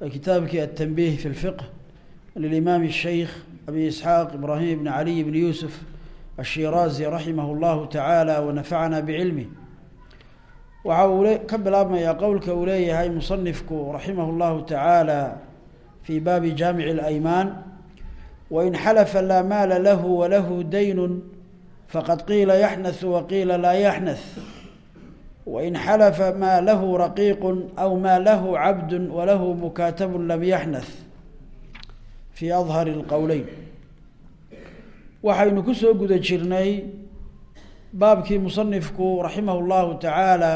كتابك التنبيه في الفقه للإمام الشيخ أبي إسحاق إبراهيم بن علي بن يوسف الشيرازي رحمه الله تعالى ونفعنا بعلمه وعا كبلابما يا قولك أولي هاي مصنفك رحمه الله تعالى في باب جامع الأيمان وإن حلف لا مال له وله دين فقد قيل يحنث وقيل لا يحنث wain xalafa maa lahu raqiiqu aw maa lahu cabdu walahu mukaatabu lam yaxnath fii adhari lqowleyn waxaynu ku soo guda jirnay baabkii musanifku raximah llahu tacaala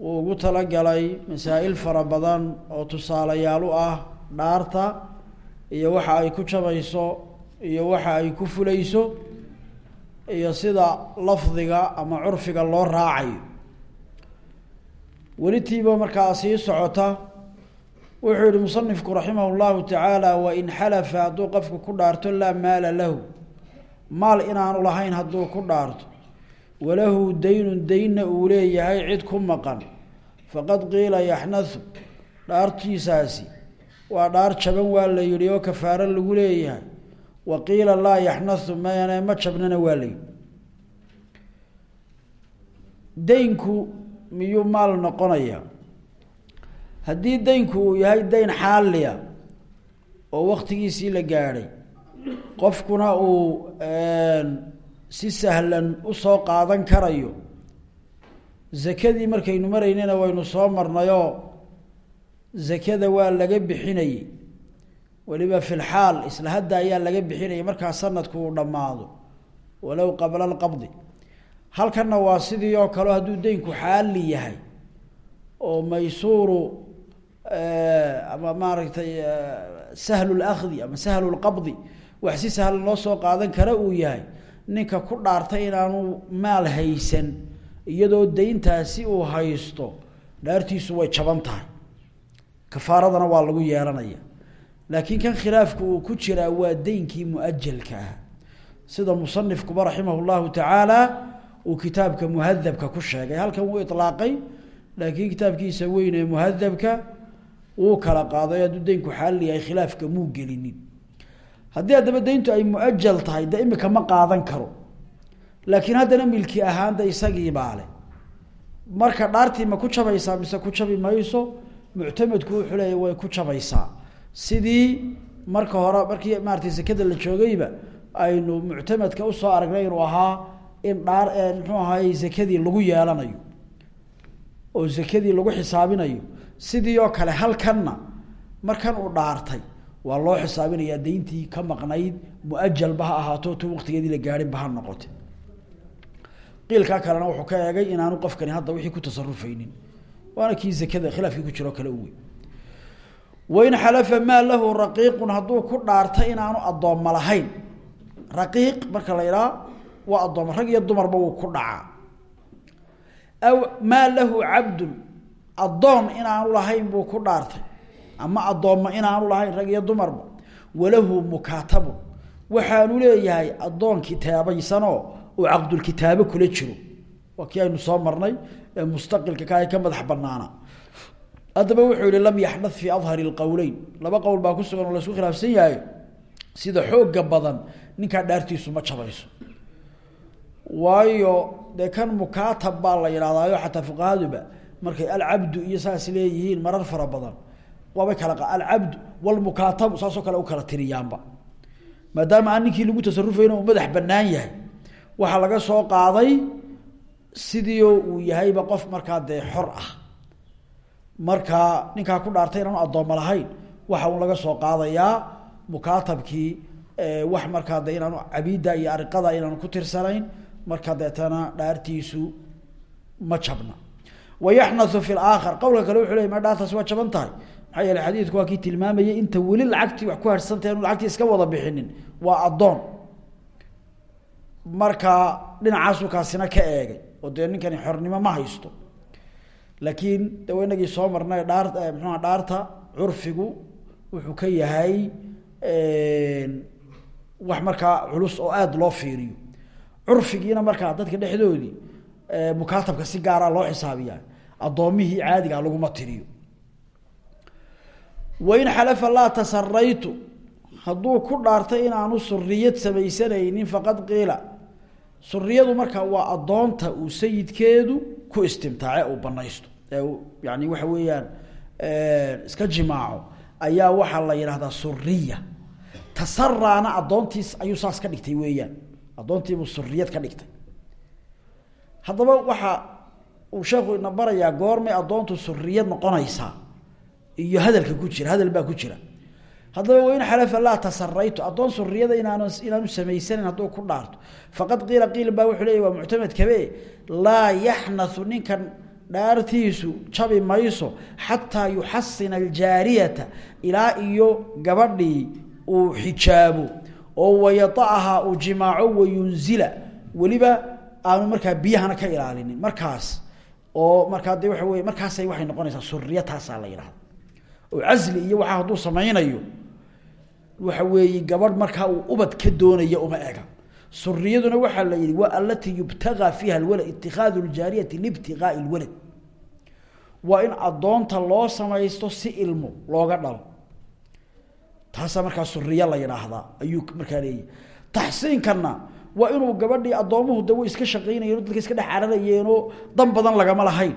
uu ugu talagalay masaa-il fara badan oo tusaalayaal u ah dhaarta iyo waxa ay ku jabayso iyo waxa ay ku fulayso iyo sida lafdiga ama curfiga loo raacayo welitiiba markaa sii socota. Wuxuu yihi musanifku raximah llahu tacaala wain xalafa hadduu qofku ku dhaarto laa maala lahu. Maal inaanu lahayn hadduu ku dhaarto. Walahu daynun daynna uu leeyahay cid ku maqan. Faqad qiila yaxnathu. Dhaartiisaasi waa dhaar jaban waa la yihi oo kafaaro lagu leeyahay. Wa qiila laa yaxnathu mane ma jabnana waa la miyuu maal noqonaya? Haddii daynku uu yahay dayn xaaliya oo waktigiisii la gaadhay qofkuna uu si sahlan u soo qaadan karayo zakadii markaynu maraynana waynu soo marnayoo zakada waa laga bixinayey weliba fi lxaal isla hadda ayaa laga bixinayay markaa sanadku uu dhammaado walow qabla alqabdi halkanna waa sidii oo kaleo hadduu daynku xaali yahay oo maysuuru ama maaragtay sahlu lakdi ama sahlu lqabdi wax si sahlan loo soo qaadan kara uu yahay ninka ku dhaartay inaanu maal haysan iyadoo dayntaasi uu haysto dhaartiisu way jaban tahay. Kafaaradana waa lagu yeelanaya. Laakiin kan khilaafku uu ku jiraa waa deynkii muajalka ah. Sida musanifkuba raximah llahu tacaala uu kitaabka muhadabka ku sheegay. Halkan wuu ilaaqay laakiin kitaabkiisa weyn ee muhadabka wuu kala qaaday. Hadduu xaalil yahay khilaafka muu gelinin. Haddii haddaba dayntu ay muajal tahay de imika qaadan karo. Laakiin haddana milki ahaan de isagii baale marka dhaartii ma ku jabaysaa mise ku jabi mayso muctamadku wuxuu leeya way ku jabaysaa sidii marka hore markii maaratay sekada la joogayba aynu muctamadka u soo aragnay inuu ahaa in dhaar muxuu ahaay zakadii lagu yeelanayo oo zakadii lagu xisaabinayo. Sidii oo kale halkanna markan uu dhaartay waa loo xisaabinayaa dayntii ka maqnayd muajalba ha ahaato tu waqtigeedii la gaadhinba ha noqote. Qiilkaa kalena wuxuu ka eegay inaanu qofkani hadda wixii ku tasarufaynin waana kii zakada khilaafkii ku jiro kale uwey wain xalafa maa lahu raqiiqun hadduu ku dhaartay inaanu addoomma lahayn. Raqiiq marka la idhaha waa addooma rag iyo dumarba wuu ku dhacaa. Aw maa lahu cabdun addoon inaanu lahayn buu ku dhaartay. Ama addoomma inaanu lahayn rag iyo dumarba walahu mukaatabun waxaanu leeyahay addoon kitaabaysanoo uu caqdulkitaabo kula jiro. Waa kii aynu soo marnay ee mustaqilka ka ka madax banaana haddaba wuxuu yihi lam yaxnad fii adhari lqowleyn laba qowl baa ku sugan oo la isku khilaafsan yahay. Sida xooga badan ninkaa dhaartiisu ma waayo dee kan mukaatab baa la yidhahdaayo xataa fuqahaduba. Markay alcabdu iyo saas leeyihiin marar fara badan. Waabay kala alcabdu walmukaatabu saasoo kale u kala tiriyaanba. Maadaama aan ninkii lagu madax banaan yahay waxaa laga soo qaaday sidii uu yahayba qof markaa dee xor ah. Markaa ninkaa ku dhaartay inaanu addoommo lahayn waxa un laga soo qaadayaa mukaatabkii wax markaa de inaanu cabiidda iyo ariqada inaanu ku tirsanayn marka deetana dhaartiisu ma jabna wayaxnau fi laakhar qowlka kale wuxuu ley ma dhaartaasi waa jaban tahay? Maxaa yeele xadiidku waa kii tilmaamayay inta weli lacagtii wax ku harhsantah inu lacagtii wada bixinin. Waa addoon. Markaa dhinacaasuu kaasina ka eegay oo dee ninkani xornimo ma haysto. Laakiin de soo marnay dhaar mxuua dhaarta curfigu wuxuu ka yahay wax markaa culus oo aada loo fiiriyo curfigiina markaa dadka dhexdoodii mukaatabka si gaara loo xisaabiya addoomihii caadiga laguma tiriyo. Wain xalafa laa tasaraytu hadduu ku dhaartay inaanu suriyad samaysanaynin faqad qiila. Suriyadu markaa waa addoonta uu sayidkeedu ku istimtaace uu banaysto ee yani waxa weeyaan iska jimaaco ayaa waxaa la yidhahdaa suriya tasaraana addoontiis ayuu saas ka dhigtay weeyaan addoontiibuu suriyad ka dhigtay. Haddaba waxa uu sheekhu ina barayaa goormay addoontu suriyad noqonaysaa iyo hadalka ku jira hadal baa ku jira. Haddaba wain xalafa laa tasaraytu addoon suriyada inaan inaanu samaysanin hadduu ku dhaarto. Faqad qiila qiil baa wuxuu leeyay waa muctamadkabe laa yaxnathu ninkan dhaartiisu jabi mayso xataa yuxasina aljaariyata ilaa iyo gabadhii uu xijaabo oo wayaaha uu jimaaco wayunzila. Weliba aanu markaa biyahana ka ilaalinin. Markaas oo markaa de waxa wey markaasay waxay noqonaysaa suriya taasaa la yidhahda oo casli iyo waxaa hadduu samaynayo waxa weeye gabadh markaa uu ubad ka doonaya uma ega suriyaduna waxaa la yihi waa alatii yubtagaa fiiha lwalad itikaadu ljaariyati libtigaai lwalad waa in addoonta loo samaysto si ilmo looga dhalo taasaa markaa suriya la yidhaahdaa ayuu markaa leeyahy taxsiinkana waa inuu gabadhii addoomuhu de way iska shaqaynayeen dadka iska dhex cararayeenoo dan badan lagama lahayn.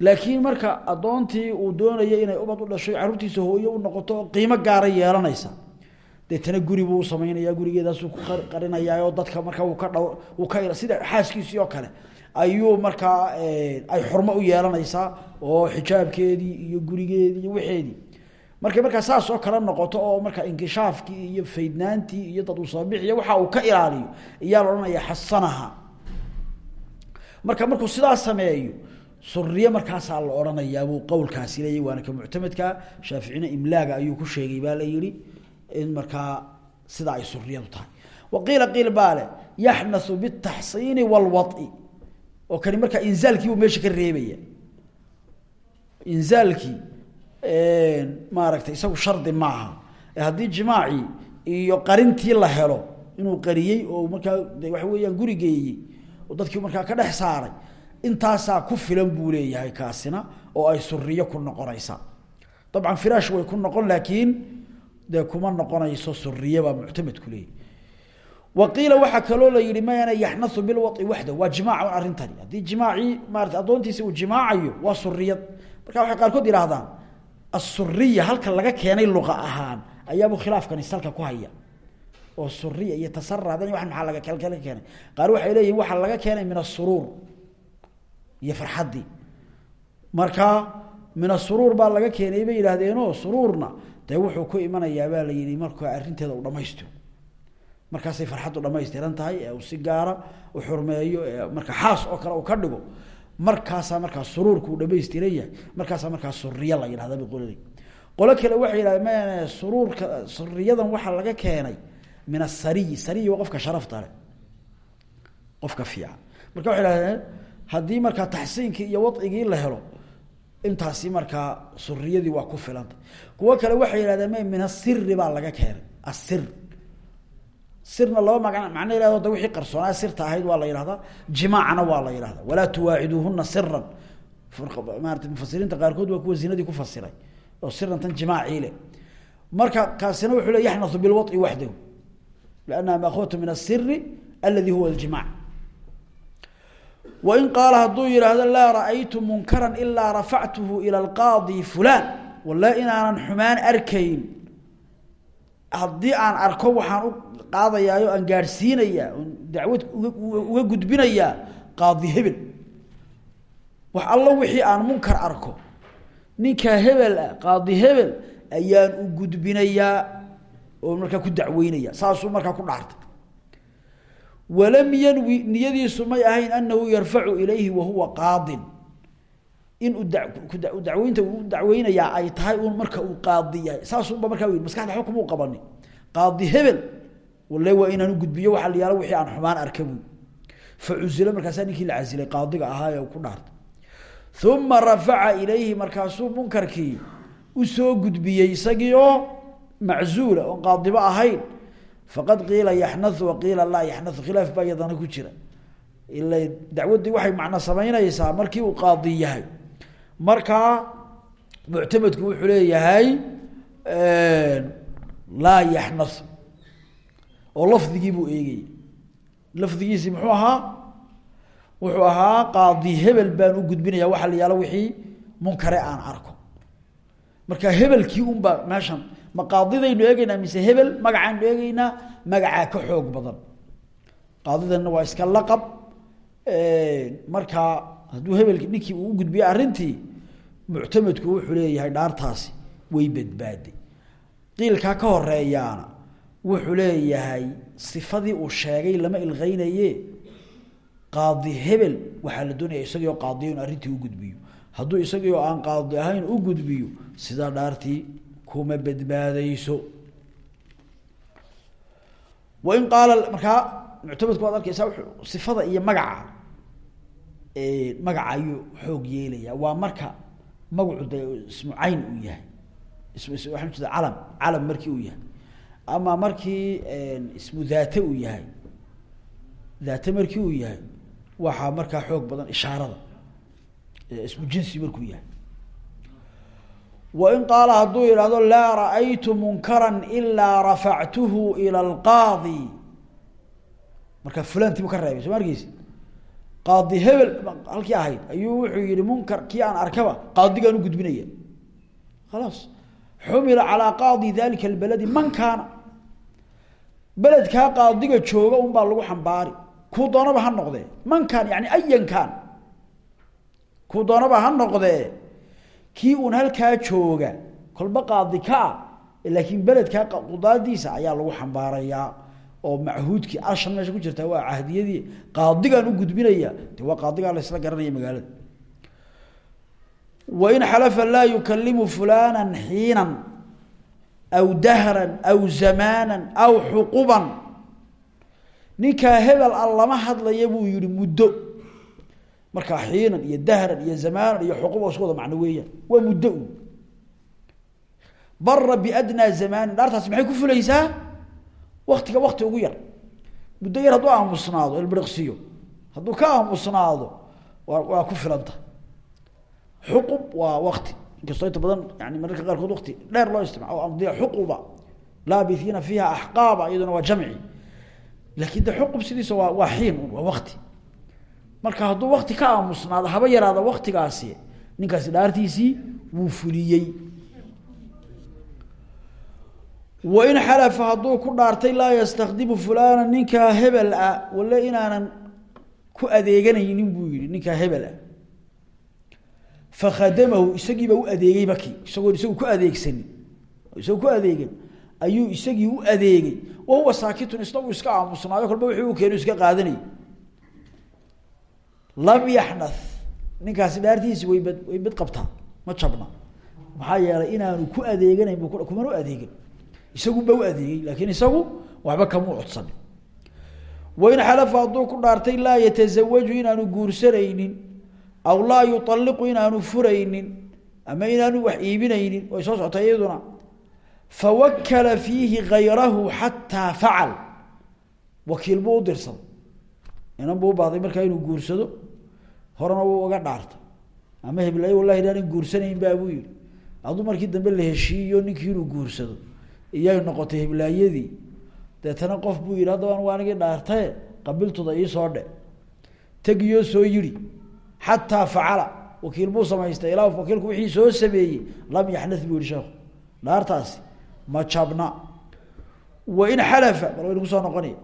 Laakiin marka addoontii uu doonaya inay ubad u dhasho carruurtiisa hooye u noqoto qiimo gaara yeelanaysa. Deetana guri buu samaynaya gurigeedaasuu ku qarinayaa dadka markaa uu ka dh uu ka sida xaaskiisii oo kale. Ayuu markaa ay xurmo u yeelanaysaa oo xijaabkeedii iyo gurigeedii iyo waxeedii markay markaa saas oo kale noqoto oo markaa inkishaafkii iyo faydnaantii iyo dad uu soobixiy waxa uu ka ilaaliyo iyaa la xasanaha. Marka markuu sidaas sameeyo suriye markaasaa la odhanayaabuu qowlkaasi leeyahy waana ka muctamadka. Shaaficina imlaaga ayuu ku sheegay baa la yihi in markaa sidaa ay suriyadu tahay. Wa qiila qiil baa le yaxnathu bitaxsiini walwai oo kani markaa inzaalkii buu meesha ka reebaya. Inzaalkii maaragtay isagu shardi maaha. Ee haddii jimaacii iyo qarintii la helo inuu qariyey oo markaa de waxa geeyey oo dadkii markaa ka dhex saaray intaasaa ku filan buu leeyahay kaasina oo ay suriyo ku noqonaysaa dabcan firaash way ku noqon laakiin dee kuma noqonayso suriye baa muctamadku leeyahy wa qiila waxaa kaloo la yihi mayana yaxnathu bilwai waxda. Waa jimaac arrintani haddii jimaacii maarata addoontiisa uu jimaacayo waa suriyad marka waxay qaarkood yidhahdaan asuriya halka laga keenay luqa ahaan ayaabuu khilaafkani salka ku haya. Oo suriya iyo tasaradan wa maaa laga keenay? Qaar waxay leeyihiin waxaa laga keenay min asuruur iyo farxaddii marka min asuruur baa laga keenay bay yidhaahdeenoo suruurna. Dee wuxuu ku imanayaa baa la yihi markaa arrinteeda u dhamaystiro markaasay farxaddu dhamaystiran tahay ee uu si gaara u xurmeeyo ee marka xaas oo kale uu ka dhigo markaasaa markaa suruurku uu dhamaystiran yahay markaasaa markaa suriya la yidhahda bay qolada qolo kale waxay yidhahdeen m suruurka suriyadan waxaa laga keenay min asariyi sariyi waa qofka sharafta le qofka fiican. Marka waxay hahdeen haddii markaa taxsiinkii iyo wadcigii la helo intaasi markaa suriyadii waa ku filanta kuwo kale waxay yihahdeen m min asiri baa laga keenay asir sirna laba ma macno yihahdo da wixii qarsoonaa sirta ahayd waa la yihahdaa jimaacna waa la yihahdaa walaa tuwaaciduuhuna siran maarata mufasiriinta qaarkood waa kuwa zinadii ku fasiray oo siran tan jimaacii leh marka kaasina wuxuu le yaxnathu bilwaطi waxdahu liannaha maakhudatu min asiri aladi huwa aljimac wain qaala hadduu yidhaahdo laa ra'aytu munkaran ilaa rafactuhu ila alqaadi fulan walla inaanan xumaan arkayn haddii aan arko waxaan u qaadayaayo aan gaadhsiinayaa on dacwad uga gudbinayaa qaadi hebel. Wax allo wixii aan munkar arko. Ninkaa hebel ah qaadi hebel ayaan u gudbinayaa oo markaa ku dacweynaya saasuu markaa ku dhaartay. Walam yanwi niyadiisu may ahayn anahu yarfacu ilayhi wahuwa qaadin in dacweynta uu dacweynayaa ay tahay uun marka uu qaadi yahay. Saasunba markaa wy maskaxda waxba kuma u qabanin qaadi hebel walle waa inaan u gudbiyo waxa la wixii aan xumaan arka buu fa cusilo markaasaa ninkii la casilay qaadiga ahaa ee ku dhaartay uma rafaca ilayhi markaasuu munkarkii u soo gudbiyey isagii oo maczuula oon qaadibo ahayn. Faqad qiila yaxnau waqiila laa yaxnau khilaaf baa iyadana ku jira. Ila dacwaddii waxay macno samaynaysaa markii uu qaadi yahay markaa muctamadku wuxuu leeyahay laa yaxnau oo lafdigii buu eegayay lafdigiisii muxuu ahaa wuxuu ahaa qaadi hebel baan u gudbinaya waxa la yaalo wixii munkare aan arko. Marka hebelkii unbaa meeshan ma qaadidaynu eegeynaa mise hebel magacaanu eegeynaa magacaa ka xoog badan. Qaadidanna waa iska laqab markaa hadduu hebelki ninkii uu u gudbiyey arrintii muctamadku wuxuu leeyahay dhaartaasi way badbaaday qiilkaa ka horeeyaana wuxuu leeyahay sifadii uu sheegay lama ilqeynaye qaadi hebel waxaa la doonaya isagii oo inu arrintii u gudbiyo. Hadduu isagii aan qaadi ahayn u gudbiyo sidaa dhaartii kuma badbaadeyso wain qaala markaa muctamadku waad arkeysaa sifada iyo magaca magaca ayuu xoog yeelaya. Waa marka magacu de ismu cayn uu yahay jeeda calam calam markii uu yahay. Ama markii ismu daate uu yahay. Daate markii uu yahay waxaa markaa xoog badan ishaarada. Ismu jinsi markuu yahay. Wain qaala hadduu yidhahdo laa ra'aytu munkaran ilaa rafactuhu ila alqaadi. Marka fulantii buu ka reebay soo ma arkeysi qaadi hebel halkii ahayd ayuu wuxuu yihi munkar kii aan arkaba qaadigaan u gudbinaya. Khalaas xumila calaa qaadi dalika albaladi man kaana. Beledkaa qaadiga jooga un baa lagu xambaari. Kuu doonaba ha noqdee. Man kaan yani ayan kaan kuu doonaba ha noqdee. Kii uun halkaa jooga kolba qaadi ka ah laakiin beledkaa qudaadiisa ayaa lagu xambaarayaa oo machuudkii ashan meesha ku jirtaa waa cahdiyadii qaadigaan u gudbinaya. De waa qaadigaa la isla garanaya magaalada. Wain xalafa laa yukalimu fulana xiinan aw dahran aw zamaana aw xuquban. Ninkaa hebel a lama hadlaya buu yihi muddo. Markaa xiinan iyo dahran iyo zamaanan iyo xuquba isku wada macno weeyaan waa muddo. Un bara biadnaa zamaanin. Dhaartaasi maxay ku fulaysaa waktiga wakti ugu yar. Muddo yar hadduu aamusnaado ilbiriqsiyo hadduu ka aamusnaado waa waa ku filanta. Xuqub waa wakti inkastoo inta badan yani mararka qaarkood wakti dheer loo isticmaalo amdiya xuquba laabihiina fiiha axqaaba iyaduna waa jamci. Laakin de xuqub sidiisa waa waa xiin waa wakti marka hadduu wakti ka aamusnaado haba yaraada waktigaasi ninkaasi dhaartiisii wuu fuliyey wain xalafa hadduu ku dhaartay laa yastakdimu fulana ninkaa hebel ah wale inaanan ku adeeganaynin buu yihi ninkaa hebel ah. Fakhadamahu isagiiba u adeegay baki isagoon isagu ku adeegsanin isagoo ku adeegan ayuu isagii u adeegay. Wahuwa saakitun isna uu iska aamusnaayo kolba wixii uu keeno iska qaadanayay. Lam yaxna ninkaasi dhaartiisi way bad way bad qabtaa ma jabna maxaa yeelay inaanu ku adeeganayn bu kumana u adeegin isagunba u adeegay laakiin isagu waxba kamuu codsanin. Wain xalafa hadduu ku dhaartay laa yatasawaju inaanu guursanaynin aw laa yualiqu inaanu furaynin ama inaanu wax iibinaynin way soo socota iyaduna. Fawakala fiihi gayrahu xataa facal. Wakiil buu u dirsaday buu ubaaday markaa inuu guursado horena wuu uga dhaartay. Ama heblayo wallahi inaanan guursanayn baa buu yihi hadduu markii dambe la heshiiyo ninkii inuu guursado iyay noqotay heblaayadii deetana qof buu yihi haddaba anigu anigii dhaartaye qabiltuda iisoo dhe. Tegiyoo soo yidhi xataa facala wakiil buu samaystay ilaa wakiilku wixii soo sameeyey lam yaxna buu yihi sheekhu. Dhaartaasi ma jabna. Wain xalafa bal waynu ku soo noqonaya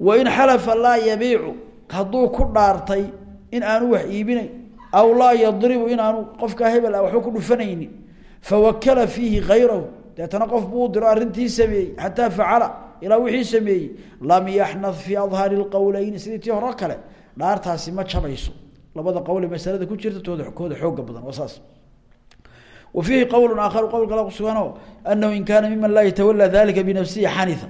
wain xalafa laa yabiicu hadduu ku dhaartay in aanu wax iibinayn aw laa yadribu in aanu qofkaa hebel ah waxba ku dhufanaynin fawakala fiihi gayrahu deetana qof buu diro arrintii sameeyey xataa facala ilaa wixii sameeyey lam yaxnad fii adhari lqowleyni sidii tii kale dhaartaasi ma jabayso labada qowle masalada ku jirta tooda kooda xooga badan waa saas. Wa fiihi qowlu aakharu qowl kale kusuganoo anahu in kaana miman laa yatawalaa dalika binafsihi xanitha.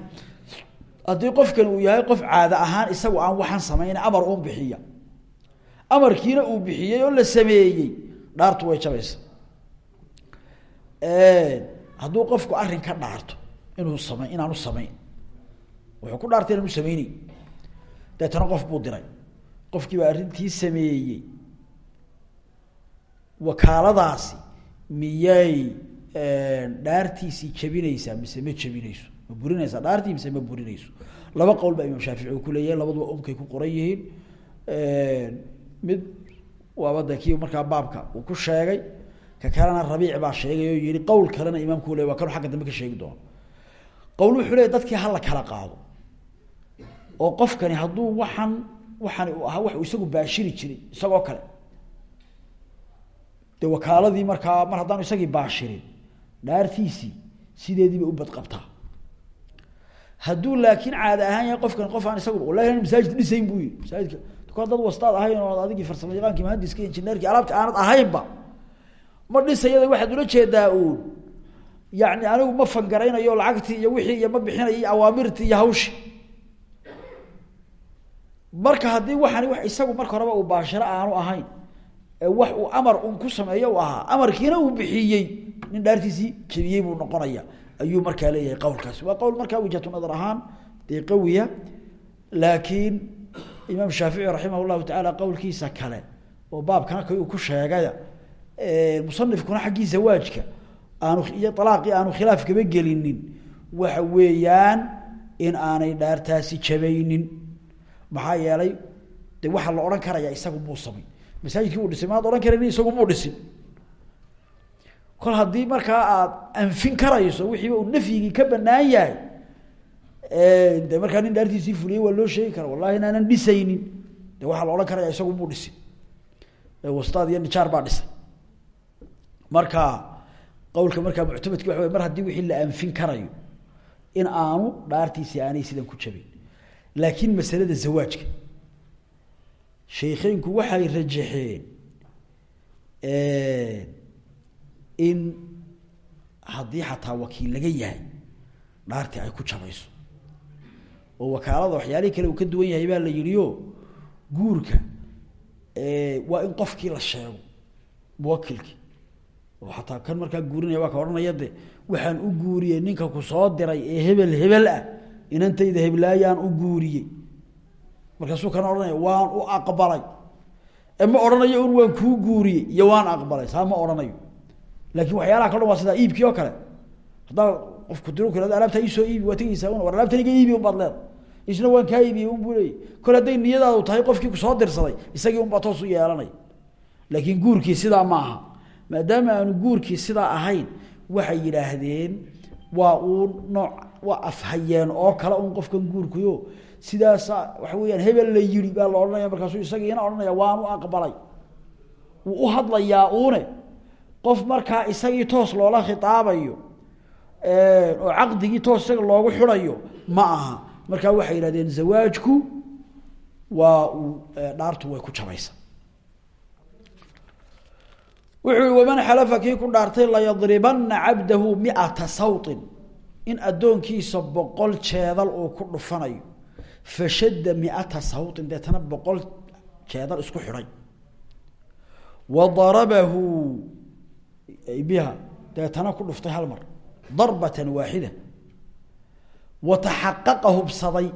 Haddii qofkan uu yahay qof caada ahaan isagu aan waxaan samayna amar un bixiya. Amarkiina uu bixiyey oo la sameeyey dhaartu way hadduu qofku arrin ka dhaarto inuu samay inaanu samayn wuxuu ku dhaartay inaanu sameyney deetana qof buu diray. Qofkii baa arrintii sameeyey. Wakaaladaasi miyay dhaartiisii jabinaysaa mise ma jabinayso? Ma burinaysaa? Dhaartii mise ma burinayso? Laba qowl baa imaam shaafici uu ku leeyahay labaduba umkay ku qoran yihiin. Mid waaba de markaa baabka uu ku sheegay ka kalena rabiic baa sheegay oo yihi qowl kalena imaamku le waa kanu agga dambe ka sheegi doono qowl wuxuu leeya dadkii hala kala qaado. Oo qofkani hadduu waxaan waxaan uu wax isagu baashiri jiray isagoo kale. De wakaaladii markaa mar haddaanu isagii baashirin dhaartiisii sideediiba u badqabtaa. Hadduu laakiin caada ahaan yahay qofkan qof aan isagu wallahi masaajid dhisayn buu yihi masaajidka dad wastaad ahayn oo adigii farsamo yaqaankii muhandiska injineerkii alaabta aanad ahaynba ma dhisayada waxaad ula jeedaa uun. Yani anigu ma fangaraynayo lacagtii iyo wixii iyo ma bixinayo iyo awaamirtii iyo hawshi. Marka haddii waxani wax isagu marka horeba uu baashiro aanu ahayn ee wax uu amar un ku sameeyo u ahaa amarkiina uu bixiyey nin dhaartiisii jebiyey buu noqonaya. Ayuu markaa leeyahay qowlkaasi waa qowl markaa wijhatu nadar ahaan dee qawiya. Laakiin imaam shaafici raximah llahu tacaala qowlkiisa kale oo baabkana k uu ku sheegaya musanifkuna xaggii zawaajka aanu iyo alaaqii aanu khilaaf kaba gelinin. Waxa weeyaan in aanay dhaartaasi jabaynin. Maxaa yeelay de waxaa la odhan karaya isagu muu samay masaajidkii uu dhisay maad odhan karan isagu muu dhisin. Kol haddii markaa aad anfin karayso wixiiba uu nafyigii ka banaan yahay de markaa nin dhaartiisii fuliyey waa loo sheegi kara. Wallahi inaanan dhisaynin. De waxaa la odhan karaya isagu muu dhisin. Wastaad iyo nijaar baa dhisay marka qawlka markaa muctamadki waa mar haddii wixii la anfin karayo in aanu dhaartiisi aanay sidan ku jabin. Laakiin masalada zawaajka. Sheikeynku waxay rajaxeen in haddii xataa wakiil laga yahay dhaartii ay ku jabayso. Oo wakaalada waxyaalihii kale uu ka duwan yahay baa la yihi o guurka waa in qofkii la sheego muwakilkii oo kan markaa guurinaya waa ka odhanaya waxaan u guuriyey ninka ku soo diray ee hebel hebel ah inantayda heblaayaan u guuriyey. Markaasuu kana odhanaya waan u aqbalay. E ma odhanayo waan kuu guuriyey iyo waan aqbalay saa ma laakiin waxyaalaha kal dhan waa sidaa iibkii oo kale. Haddaa qofku diro ku hahdo alaabtaa iisoo iibi waa tegeysaa war alaabtan iga iibi un baad leeda isna waan kaa iibiyey un buu leeyay. Kol niyadaadu tahay qofkii ku soo dirsaday isagii unbaa toos u yeelanay. Laakiin guurkii sidaa ma maadaama aanu guurkii sidaa ahayn waxay yidhaahdeen waa uun nooc waa afhayeen oo kale un qofkan guurkuyo. Sidaasa waxa weyaan hebel la yiri baa la odhanaya markaasuu isagiina odhanaya waan u aqbalay wuu u hadlayaa uune. Qof markaa isagii toos loola khitaabayo oo caqdigii toos isaga loogu xidhayo ma aha. Markaa waxay yidhahdeen zawaajku waa uu dhaartu way ku jabaysa wuxuu waman xalafa kii ku dhaartay layadribana cabdahu miata sawtin. In addoonkiisa boqol jeedal uu ku dhufanayo. Fashadda miata sawtin deetana boqol jeedal isku xidhay wa darabahu biha deetana ku dhuftay hal mar. Darbatan waaxida wa taxaqaqa hubsaday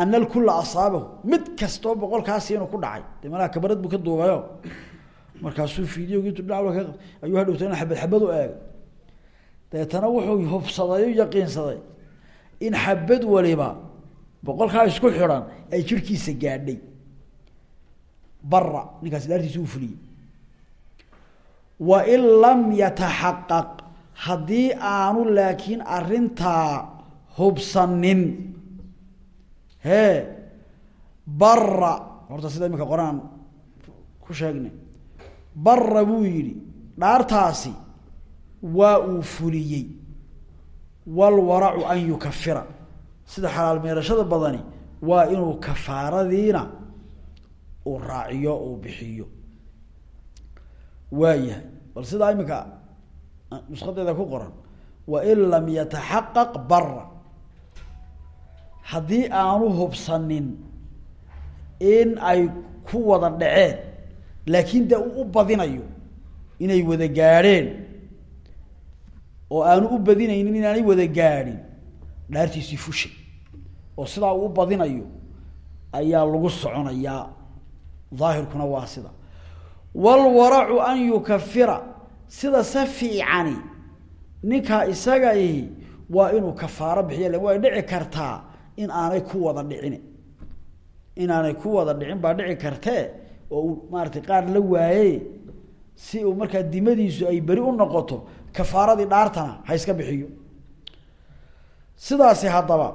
ana alkula asaabahu. Mid kastoo boqolkaasi inuu ku dhacay. De malaa kabarad buu ka duubayo markaasuu fideogiitu dhinac ayuu hadhowtana xabad xabad u eegay dabeetana wuxuu hubsaday u yaqiinsaday in xabad waliba boqolkaa isku xidhan ay jirkiisa gaadhay. Bara ninkaasi dhaartiisa uu fuliyey. Wain lam yataxaqaq haddii aanu laakiin arintaa hubsanin. Hee bara horta sida imika qoraan ku sheegnay bara buu yidhi dhaartaasi waa uu fuliyey. Walwaracu an yukafira sida xalaal meerashada badani waa inuu kafaaradiina uu raaciyo uu bixiyo. Waayahay bal sidaa iminka nuskadeeda ku qoran wain lam yataxaqaq bara haddii aanu hubsanin in ay ku wada dhaceen laakiin dee uu u badinayo inay wada gaadheen. Oo aanu u badinaynin inaanay wada gaadhin. Dhaartiisii fushay. Oo sidaa uu u badinayo ayaa lagu soconayaa daahirkuna waa sida. Walwaracu an yukafira sida se fiicani. Ninkaa isaga ihi waa inuu kafaaro bixiya. La way dhici kartaa in aanay ku wada dhicin inaanay ku wada dhicin baa dhici kartee oo uu maaratay qaar la waaye si uu markaa dimadiisu ay beri u noqoto kafaaradii dhaartana ha iska bixiyo. Sidaasi haddaba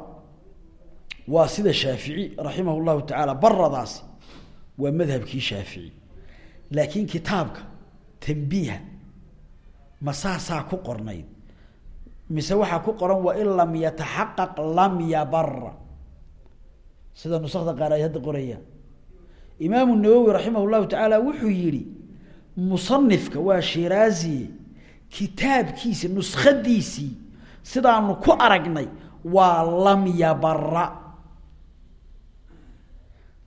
waa sida shaafici raximah llahu tacaala baradaasi waa madhabkii shaafici. Laakiin kitaabka tambiiha ma saasaa ku qornayd. Mise waxaa ku qoran wain lam yataxaqaq lam yabara sida nusakda qaar ay hadda imaamu nawowi raximah llahu tacaala wuxuu yihi musanifka waa shiraaziye kitaabkiisi nuskadiisii sidaanu ku aragnay waa lam yabara.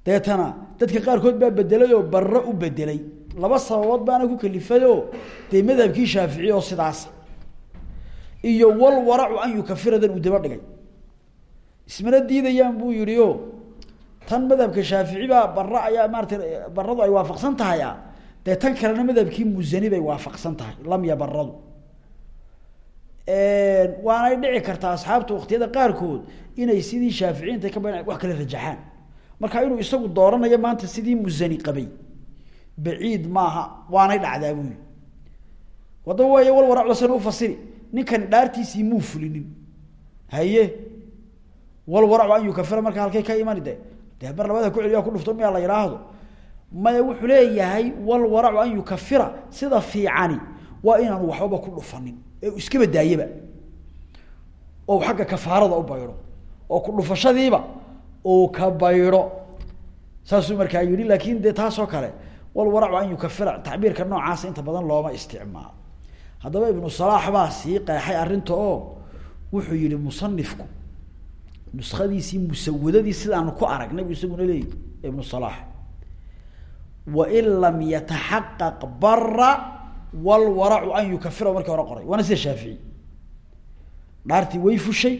Deetana dadka qaarkood baa bedelay oo barro u bedelay laba sababood baana ku kalifayoo dee madhabkii shaafici oo sidaasa iyo wal waracu an yukafiradan uu daba dhigay. Ismana diidayaan buu yihi tan madhabka shaafici baa barra ayaa maarata baradu ay waafaqsan tahay a dee tan kalena madhabkii musani bay waafaqsan tahay lamya baradu waanay dhici kartaa asxaabta waktiyada qaarkood inay sidii shaaficiinta ka ba wax kala rajaxaan. Marka inuu isagu dooranayo maanta sidii musani qabay baciid maaha waanay dhacdaa buu yihi wadaba waay wal waracdasan ufasiri ninkani dhaartiisii muu fulinin. Haye wal waracu an yukafira marka halkay ka imani dee bar labada ku celiya ku dhufto miyaa la yidhaahdo? Maya wuxuu leeyahay wal waracu an yukafira sida fiicani waa inaanu waxbaba ku dhufanin ee iskaba daayaba. Oo xagga kafaarada u baydho oo ku dhufashadiiba uu ka baydho saasuu markaa yihi laakin dee taasoo kale wal waracu an yukafira tacbiirka noocaasa inta badan looma isticmaalo. Haddaba ibnu salaax baa sii qeexay arrinta oo wuxuu yihi musanifku nuskadiisii musawadadii sidaanu ku aragnay buu isaguna leeyi ibnu salaax wain lam yataxaqaq bara walwaracu an yukafira markii hore qoray. Waana sida shaafici. Dhaartii way fushay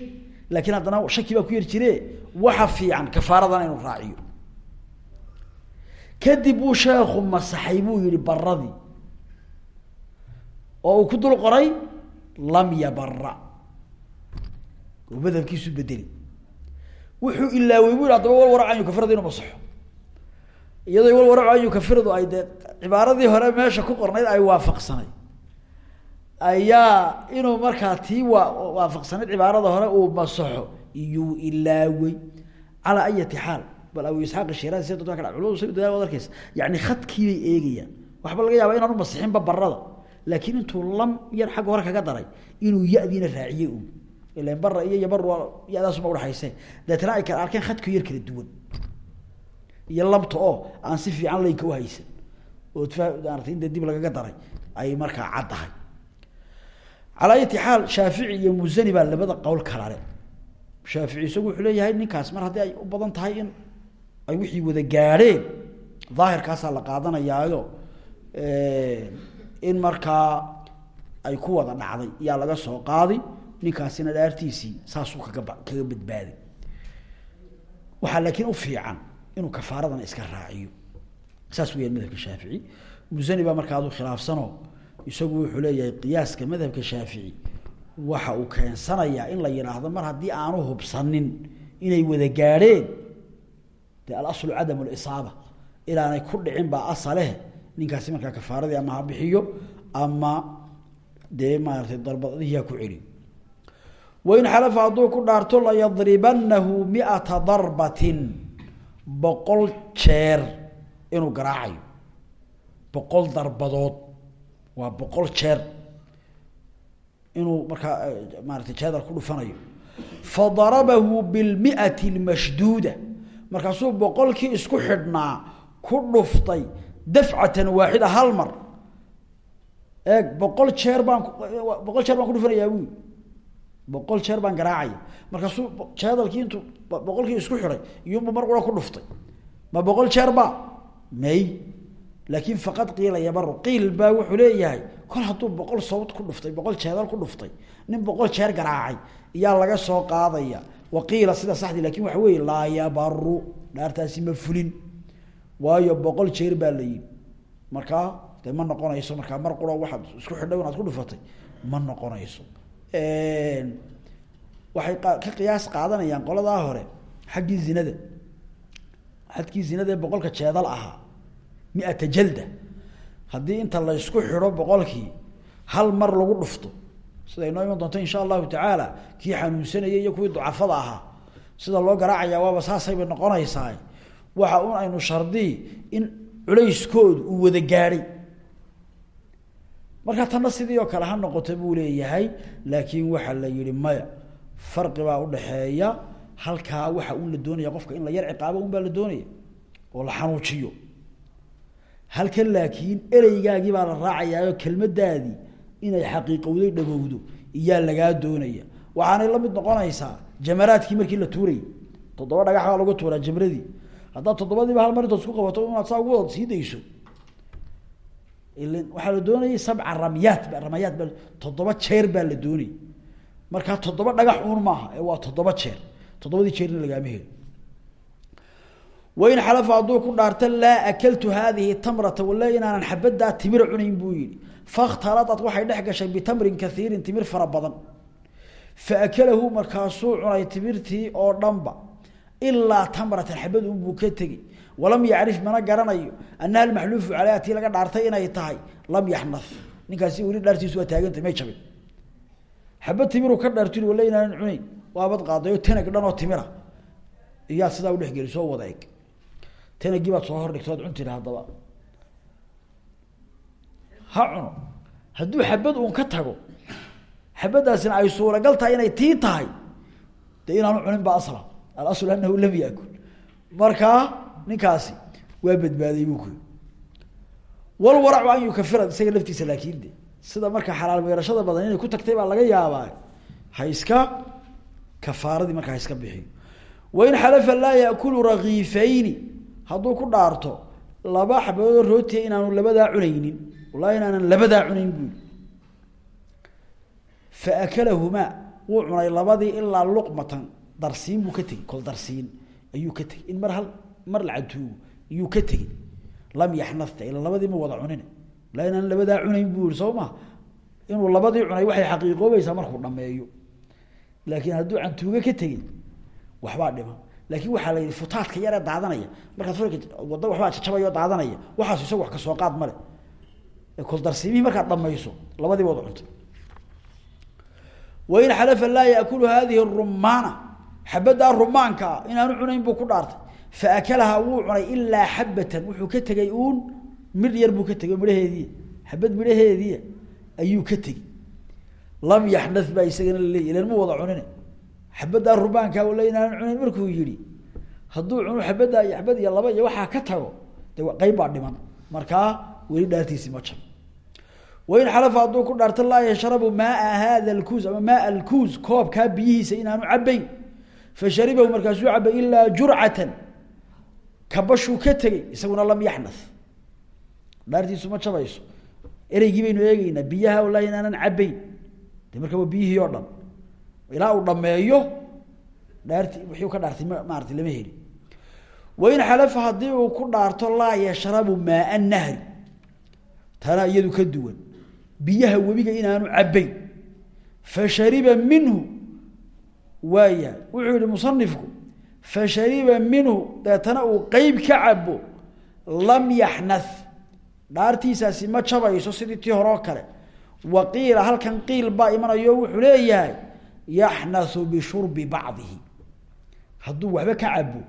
laakiin haddana shaki baa ku yar jire waxa fiican kafaaradana inuu raaciyo. Kadib buu sheekhu masaxay buu yihi baradii oo uu ku dul qoray lam yabara oo madhabkiisu bedeli wuxuu ilaawey bu adaba wal warac an yukafirada inuu masaxo. Iyadoo wal waracu an yukafiradu ay dee cibaaradii hore meesha ku qornayd ay waafaqsanay. Ayaa inuu markaa tii waa waafaqsanayd cibaarada hore uu masaxo iyuu ilaawey calaa ayati xaal bal abu isxaaq shirazi si dadka kale culumadu say dadaal wad arkeysa yani khadkii bay eegayaan. Waxba laga yaaba inaanu masixinba barada laakiin intuu lam yar xagga hore kaga daray inuu ya-diina raaciyey ilan bara iyo yabar waa ya-daasuma udhaxayse deetana ay kala arkeen khadku yar kala duwan. Iyo labta oo aan si fiican laynka uhaysan oo maarata in dee dib lagaga daray ay markaa caddahay. Calaa ayati xaal shaafici iyo musani baa labada qowl kalale shaafici isagu wuxuu leeyahay ninkaas mar haddii ay u badan tahay in ay wixii wada gaadheen daahirkaasaa la qaadanayaayo in markaa ay ku wada dhacday yaa laga soo qaadi ninkaasina dhaartiisii saasuu kaga badbaaday. Waxaa laakiin u fiican inuu kafaaradana iska raaciyo. Saas weyaan madhabka shaafici. Musani baa markaa adu khilaafsanoo isagu wuxuu leeyahay qiyaaska madhabka shaafici. Waxa uu keensanayaa in la yidhaahdo mar haddii aanu hubsanin inay wada gaadheen dee alaslu cadamu lisaaba ilaanay ku dhicin baa asaleh ninkaasi markaa kafaaradii ama ha bixiyo ama dee maaratay darbadihiyaa ku celi wain xalafa hadduu ku dhaarto layadribanahu miata darbatin boqol jeer inuu garaacayo. Boqol darbadood. Waa boqol jeer inuu markaa maarata jeedal ku dhufanayo. Fadarabahu bilmiati lmashduuda markaasuu boqolkii isku xidhnaa ku dhuftay dafcatan waaxida hal mar. Eeg boqol jeer baan boqol dhufanayaa buui boqol jeer baan garaacaya markaasuu jeedalkii intuu boqolkii isku xiday iyuunba mar qura ku dhuftay. Ma boqol jeer ba may. Laakin faqad qiila yabaru qiil baa wuxuu leeyahay kol hadduu boqol sawd ku dhuftay boqol jeedal ku dhuftay nin boqol jeer garaacay iyaa laga soo qaadaya. Waqiila sida saxdii laakiin waxa weeye laa yabaru dhaartaasi ma fulin. Waayo boqol jeer baa la yidhi. Markaa de ma noqonayso markaa mar qura waxaad isku xidhay inaad ku dhufatay ma noqonayso waxay ka qiyaas qaadanayaan qoladaa hore xaggii zinada xadkii zinada ee boqolka jeedal ahaa miata jalda. Haddii inta la ysku xidho boqolkii hal mar lagu dhufto. Sida inoo iman doonto insha allahu tacaala kii xanuunsanayay iyo kuwii ducafada ahaa. Sida loo garaacaya waaba saasayba noqonaysaa waxa un aynu shardii in culayskoodu uu wada gaadhay markaa tanna sidii oo kale ha noqoto buu leeyahay laakiin waxaa la yihi maya farqi baa udhaxeeya halkaa waxa un la doonaya qofka in la yar ciqaabo un baa la doonaya oo la xanuujiyo. Halkan laakiin ereygaagii baa la raacayaayo kelmadaadii inay xaqiiqowday dhagowdo iyaa lagaa doonaya. Waxaanay la mid noqonaysaa jamaraadkii markii la tuurayay toddoba dhagax baa lagu tuuraa jamradii. Haddaad toddobadiiba hal mar isku qabato inaad saa ugu sii dayso waxaa la doonayay sabca ramyaat ba ramayaat ba toddoba jeer baa la doonayay. Markaa toddoba dhagax uun maaha ee waa toddoba jeer. Toddobadii jeerna lagaama heli. Wain xalafa hadduu ku dhaarta laa akaltu haadihi tamrata wala inaanan xabaddaa timira cunayn buu yihi fakhtalaat waxay dhex gashay bitamrin kaiirin timir fara badan. Fa akalahu markaasuu cunay timirtii oo dhanba ilaa tamratan xabad unbuu ka tegi walam yacrif mana garanayo anaha almaxluufu caleyha tii laga dhaartay inay tahay lam yaxnaf. Ninkaasi weli dhaartiisu waa taagantay may jabin. Xabad timiruu ka dhaartu wala inaanan cunayn. Waabad qaaday oo tanag dhan oo timira. Iyaad sidaa udhexgelisoo wada eg. Tanagii baad soo hordhigto ad cuntida haddaba. Ha cuno. Hadduu xabad uun ka tago xabaddaasina ay suuragal tahay inay tii tahay dee inaanu cunin ba asla alasl anahu lam yakul markaa ninkaasi waa badbaaday buu kuyi walwaracu an yukafira isaga laftiisa laakin de sida marka xalaal meerashada badan inay ku tagtay baa laga yaabaa ha iska kafaaradii markaa ha iska bixiyo xalafa laa yakulu rakiifayni hadduu ku dhaarto laba xabadoodoo rootiya inaanu labadaa cunaynin wallahi inaanan labadaa cunayn buui fa akalahumaa wuu cunay labadii ilaa luqmatan darsiin buu ka tegey kol darsiin ayuu ka tegey. In mar hal mar la cantuugo iyuu ka tegey. Lam yaxnafta ila labadii ma wada cunin. Wallahi inaanan labadaa cunayn buu ma? Inuu labadii cunay waxay xaqiiqoobaysaa markuu dhameeyo laakiin hadduu cantuugo ka tegey waxbaa dhiman laakiin waxaa la yihi futaadka yaree daadanaya. Markaad wadda waxbaa jajabaya oo daadanaya. Waxaas isaga wax ka soo qaad male kol darsiimihii markaad dhamayso labadii wada cuntay wain xalafa laa yaakulu hadihi rumaana xabaddaa rumaankaa inaanu cunayn buu ku dhaartay fa akalahaa wuu cunay ilaa xabatan wuxuu ka tegay uun midh yar buu ka tegay midhaheediia xabad midhaheediia ayuu ka tegey lam yaxnaf baa isagana laleeyay ilan mu wada cunin xabaddaa rumaankaa wala inaanan cunayn markuu yihi hadduu cuno xabaddaa iyo xabad iyo laba iyo waxaa ka tago de qeyb baa dhiman markaa weli dhaartiisi ma jab wain xalafa hadduu ku dhaarto laa yashrabu maaa hada lkuus ama maaa alkuus koobkaa biyihiisa inaanu cabayn fasharibahu markaasuu cabay ilaa kabashuu ka tegey isaguna lam yaxnaf dhaartiisu ma jabayso. Ereygii baynu eegeynaa biyaha wallahi inaanan cabayn de marka waa biyihii oo dhan? Ilaa uu dhameeyo dhaarti wixii ka dhaartay m lama heli. Wain xalafa haddii uu ku dhaarto laa yashrabu maaa nahri. Tanaa iyadu ka duwan. Biyaha webiga inaanu cabayn fashariba minhu. Waaya wuxuu yihi musanifku fashariba minhu deetana uu qeyb ka cabo lam yaxnath. Dhaartiisaasi ma jabayso sidii tii hore oo kale. Wa qiila halkan qiil baa imanayo wuxuu leeyahay yaxnathu bishurbi bacdihi. Hadduu waxba ka cabo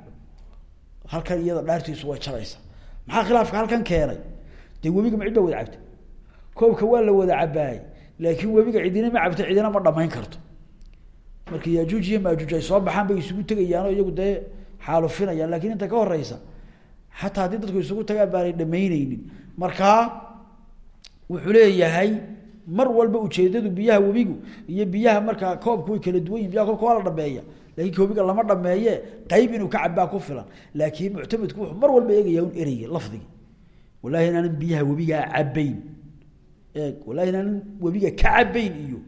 halkan iyada dhaartiisu way jabaysa. Maxaa khilaafka halkan keenay? Dee webiga ma cid ba wada cabta? Koobka waa la wada cabaayey laakiin webiga cidina ma cabto cidina ma dhamayn karto marka yajuuj iyo maajuuj ay soo baxaan bay isugu tegayaanoo iyagu dee xaalufinayaan laakiin inta ka horeysa xataa haddii dadku isugu tagaan baanay dhamayneynin markaa wuxuu leeyahay mar walba ujeedadu biyaha webigu iyo biyaha markaa koobku way kala duwan yihiin biyaha koobka waa la dhameeya laakiin webiga lama dhameeye qayb inuu ka cabaa ku filan. Laakiin muctamedku wuxuu mar walba eegaya un ereyga lafdiga. Wallahi inaanan biyaha webigaa cabayn eeg wallahi inaanan webiga ka cabayn iyo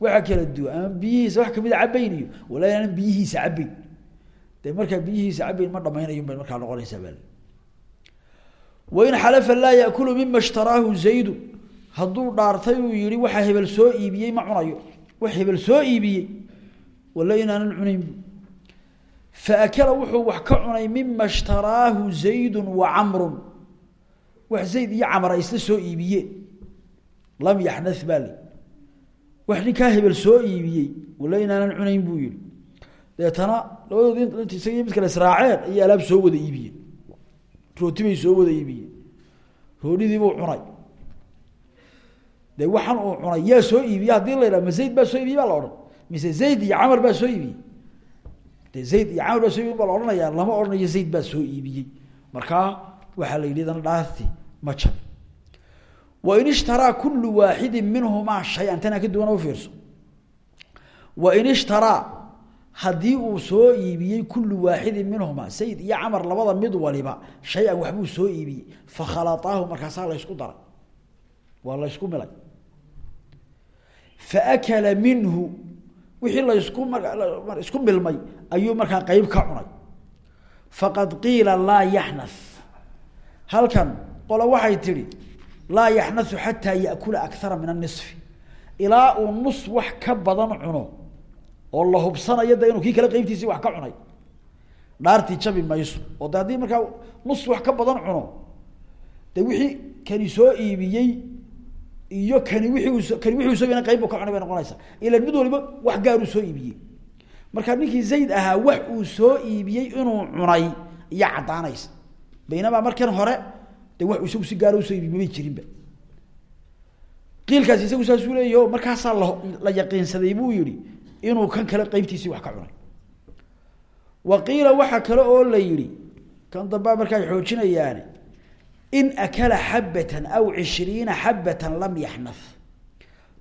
waxa kala duwan. Ama biyihiisa wax kamida cabayn iyo wallahi inaanan biyihiisa cabayn de ma dhamaynayo bay markaa noqonaysaa wain xalafa laa yakulu mima shtaraahu zaydu. Hadduu dhaartay uu yihi waxaa hebel soo iibiyey ma cunayo. Wax hebel soo iibiyey walla inaanan cunayn. Faakala wuxuu wax ka cunay mima shtaraahu zaydu wa camrun. Wax zayd iyo camar ay isla soo iibiyeen. Lam yaxna baa wax ninkaa hebel soo iibiyey walla inaanan cunayn buu yihi deetana labadood isagii mid kale israaceen ayay alaab soo wada iibiyeen. Rooti bay soo wada iibiyeen. Roodhidiibuu cunay. De waxaan uu cunay yaa soo iibiye haddii la yidhaha ma baa soo iibiyey baa la odhan. Mise zayd iyo camar baa soo iibiyey de zayd iyo camar baa soo iibiye baa la odhanaya lama odhanayo zayd baa soo iibiyey. Markaa waxaa la yidhi dana dhaarti ma jab wain ishtaraa kulu waaxidin minhumaa shay-an tanaa ka duwan u fiirso wain ishtaraa haddii uu soo iibiyey kulu waaxidin minhumaa zayd iyo camar labada mid waliba shay-an waxbuu soo iibiyey fakhalataahu markaasaa la ysku daray waa la ysku milay faakala minhu wixii laysku isku milmay ayuu markaa qeyb ka cunay faqad qiila laa yaxnath halkan qolo waxay tidhi laa yaxnathu xataa yaakula akara min anisfi ilaa uu nus wax ka badan cuno oo la hubsanayo de inuu kii kale qeybtiisii wax ka cunay. Dhaartii jabi mayso. Oo de haddii markaa nus wax ka badan cuno wixii iyo kani wiiu kani wixuu soo iibina qayb buu ka cunay bay noqonaysaa. Ilan mid waliba wax gaaruu soo iibiyey. Markaa ninkii zayd ahaa wax uu soo iibiyey inuu cunay iyo caddaanaysa. Baynamaa markan hore de wax isagu si gaara u soo kan wa dambaa marka ay xoojinayaani in akala xabatan aw cishriina xabatan lam yaxnath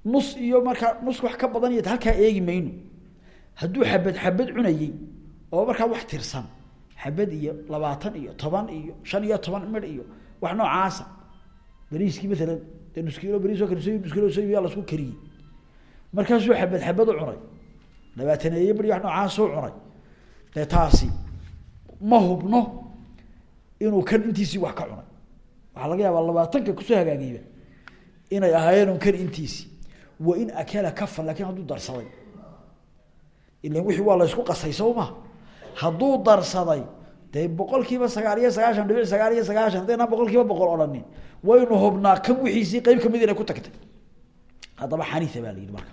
nus iyo markaa nus wax ka badan iyo halkaa eegi mayno. Hadduu xabad xabad cunayey oo markaa wax tirsan xabad iyo labaatan iyo toban iyo shan iyo toban midh iyo wax noocaasa. Bariiskii maalan dee nus kiilo bariis oo kale nus kiilo soo iibiyaa lasku kariyey. Markaasuu xabad xabad u cunay labaataneeye bari wax noocaasuu cunay taasi ma hubno inuu kan intiisii wax ka cunay. Waxaa laga yaabaa labaatanka ku soo hagaagayba inay ahaayeen kan intiisii wa in akala kafan laakiin hadduu darsaday. Ilan wixii waa la ysku qasay soo ma? Hadduu darsaday dee boqol kiiba sagaal iyo sagaashan dhibic sagaal iyo sagaashan haddaynaan boqol kiiba boqol odhanin waynu hubnaa kan wixiisii qeyb ka mid inay ku tagtay. Haddaba xaniisa baa la yidhi marka.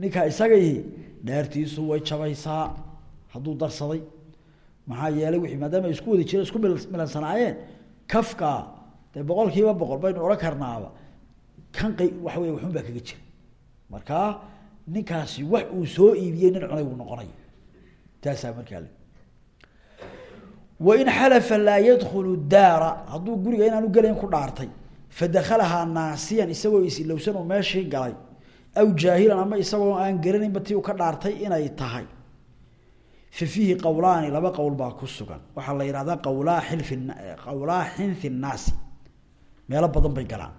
Ninkaa isagay dhaartiisu way jabaysaa hadduu darsaday. Maxaa yeelay wixii maadaama isku wada jireen isku mil milansanaayeen kafka dee boqol kiiba boqol baynu odhan karnaaba kan qey waxa waxun baa kaga jira markaa ninkaasi wax uu soo iibiyey nin cunay buu noqonaya taasaa markaa wain xalafa laa yadkhulu daara hadduu guriga inaanu gelayn ku dhaartay fadakalahaa naasiyan isagoo isilowsan oo meeshii galay aw jaahilan ama isagoo aan garanaynba tii u ka dhaartay inay tahay fa fiihi qowlaani laba qowl baa ku sugan waxaa la yidhahdaa qawlaa xilfi qawlaa xinthi nnaasi meelo badan bay galaan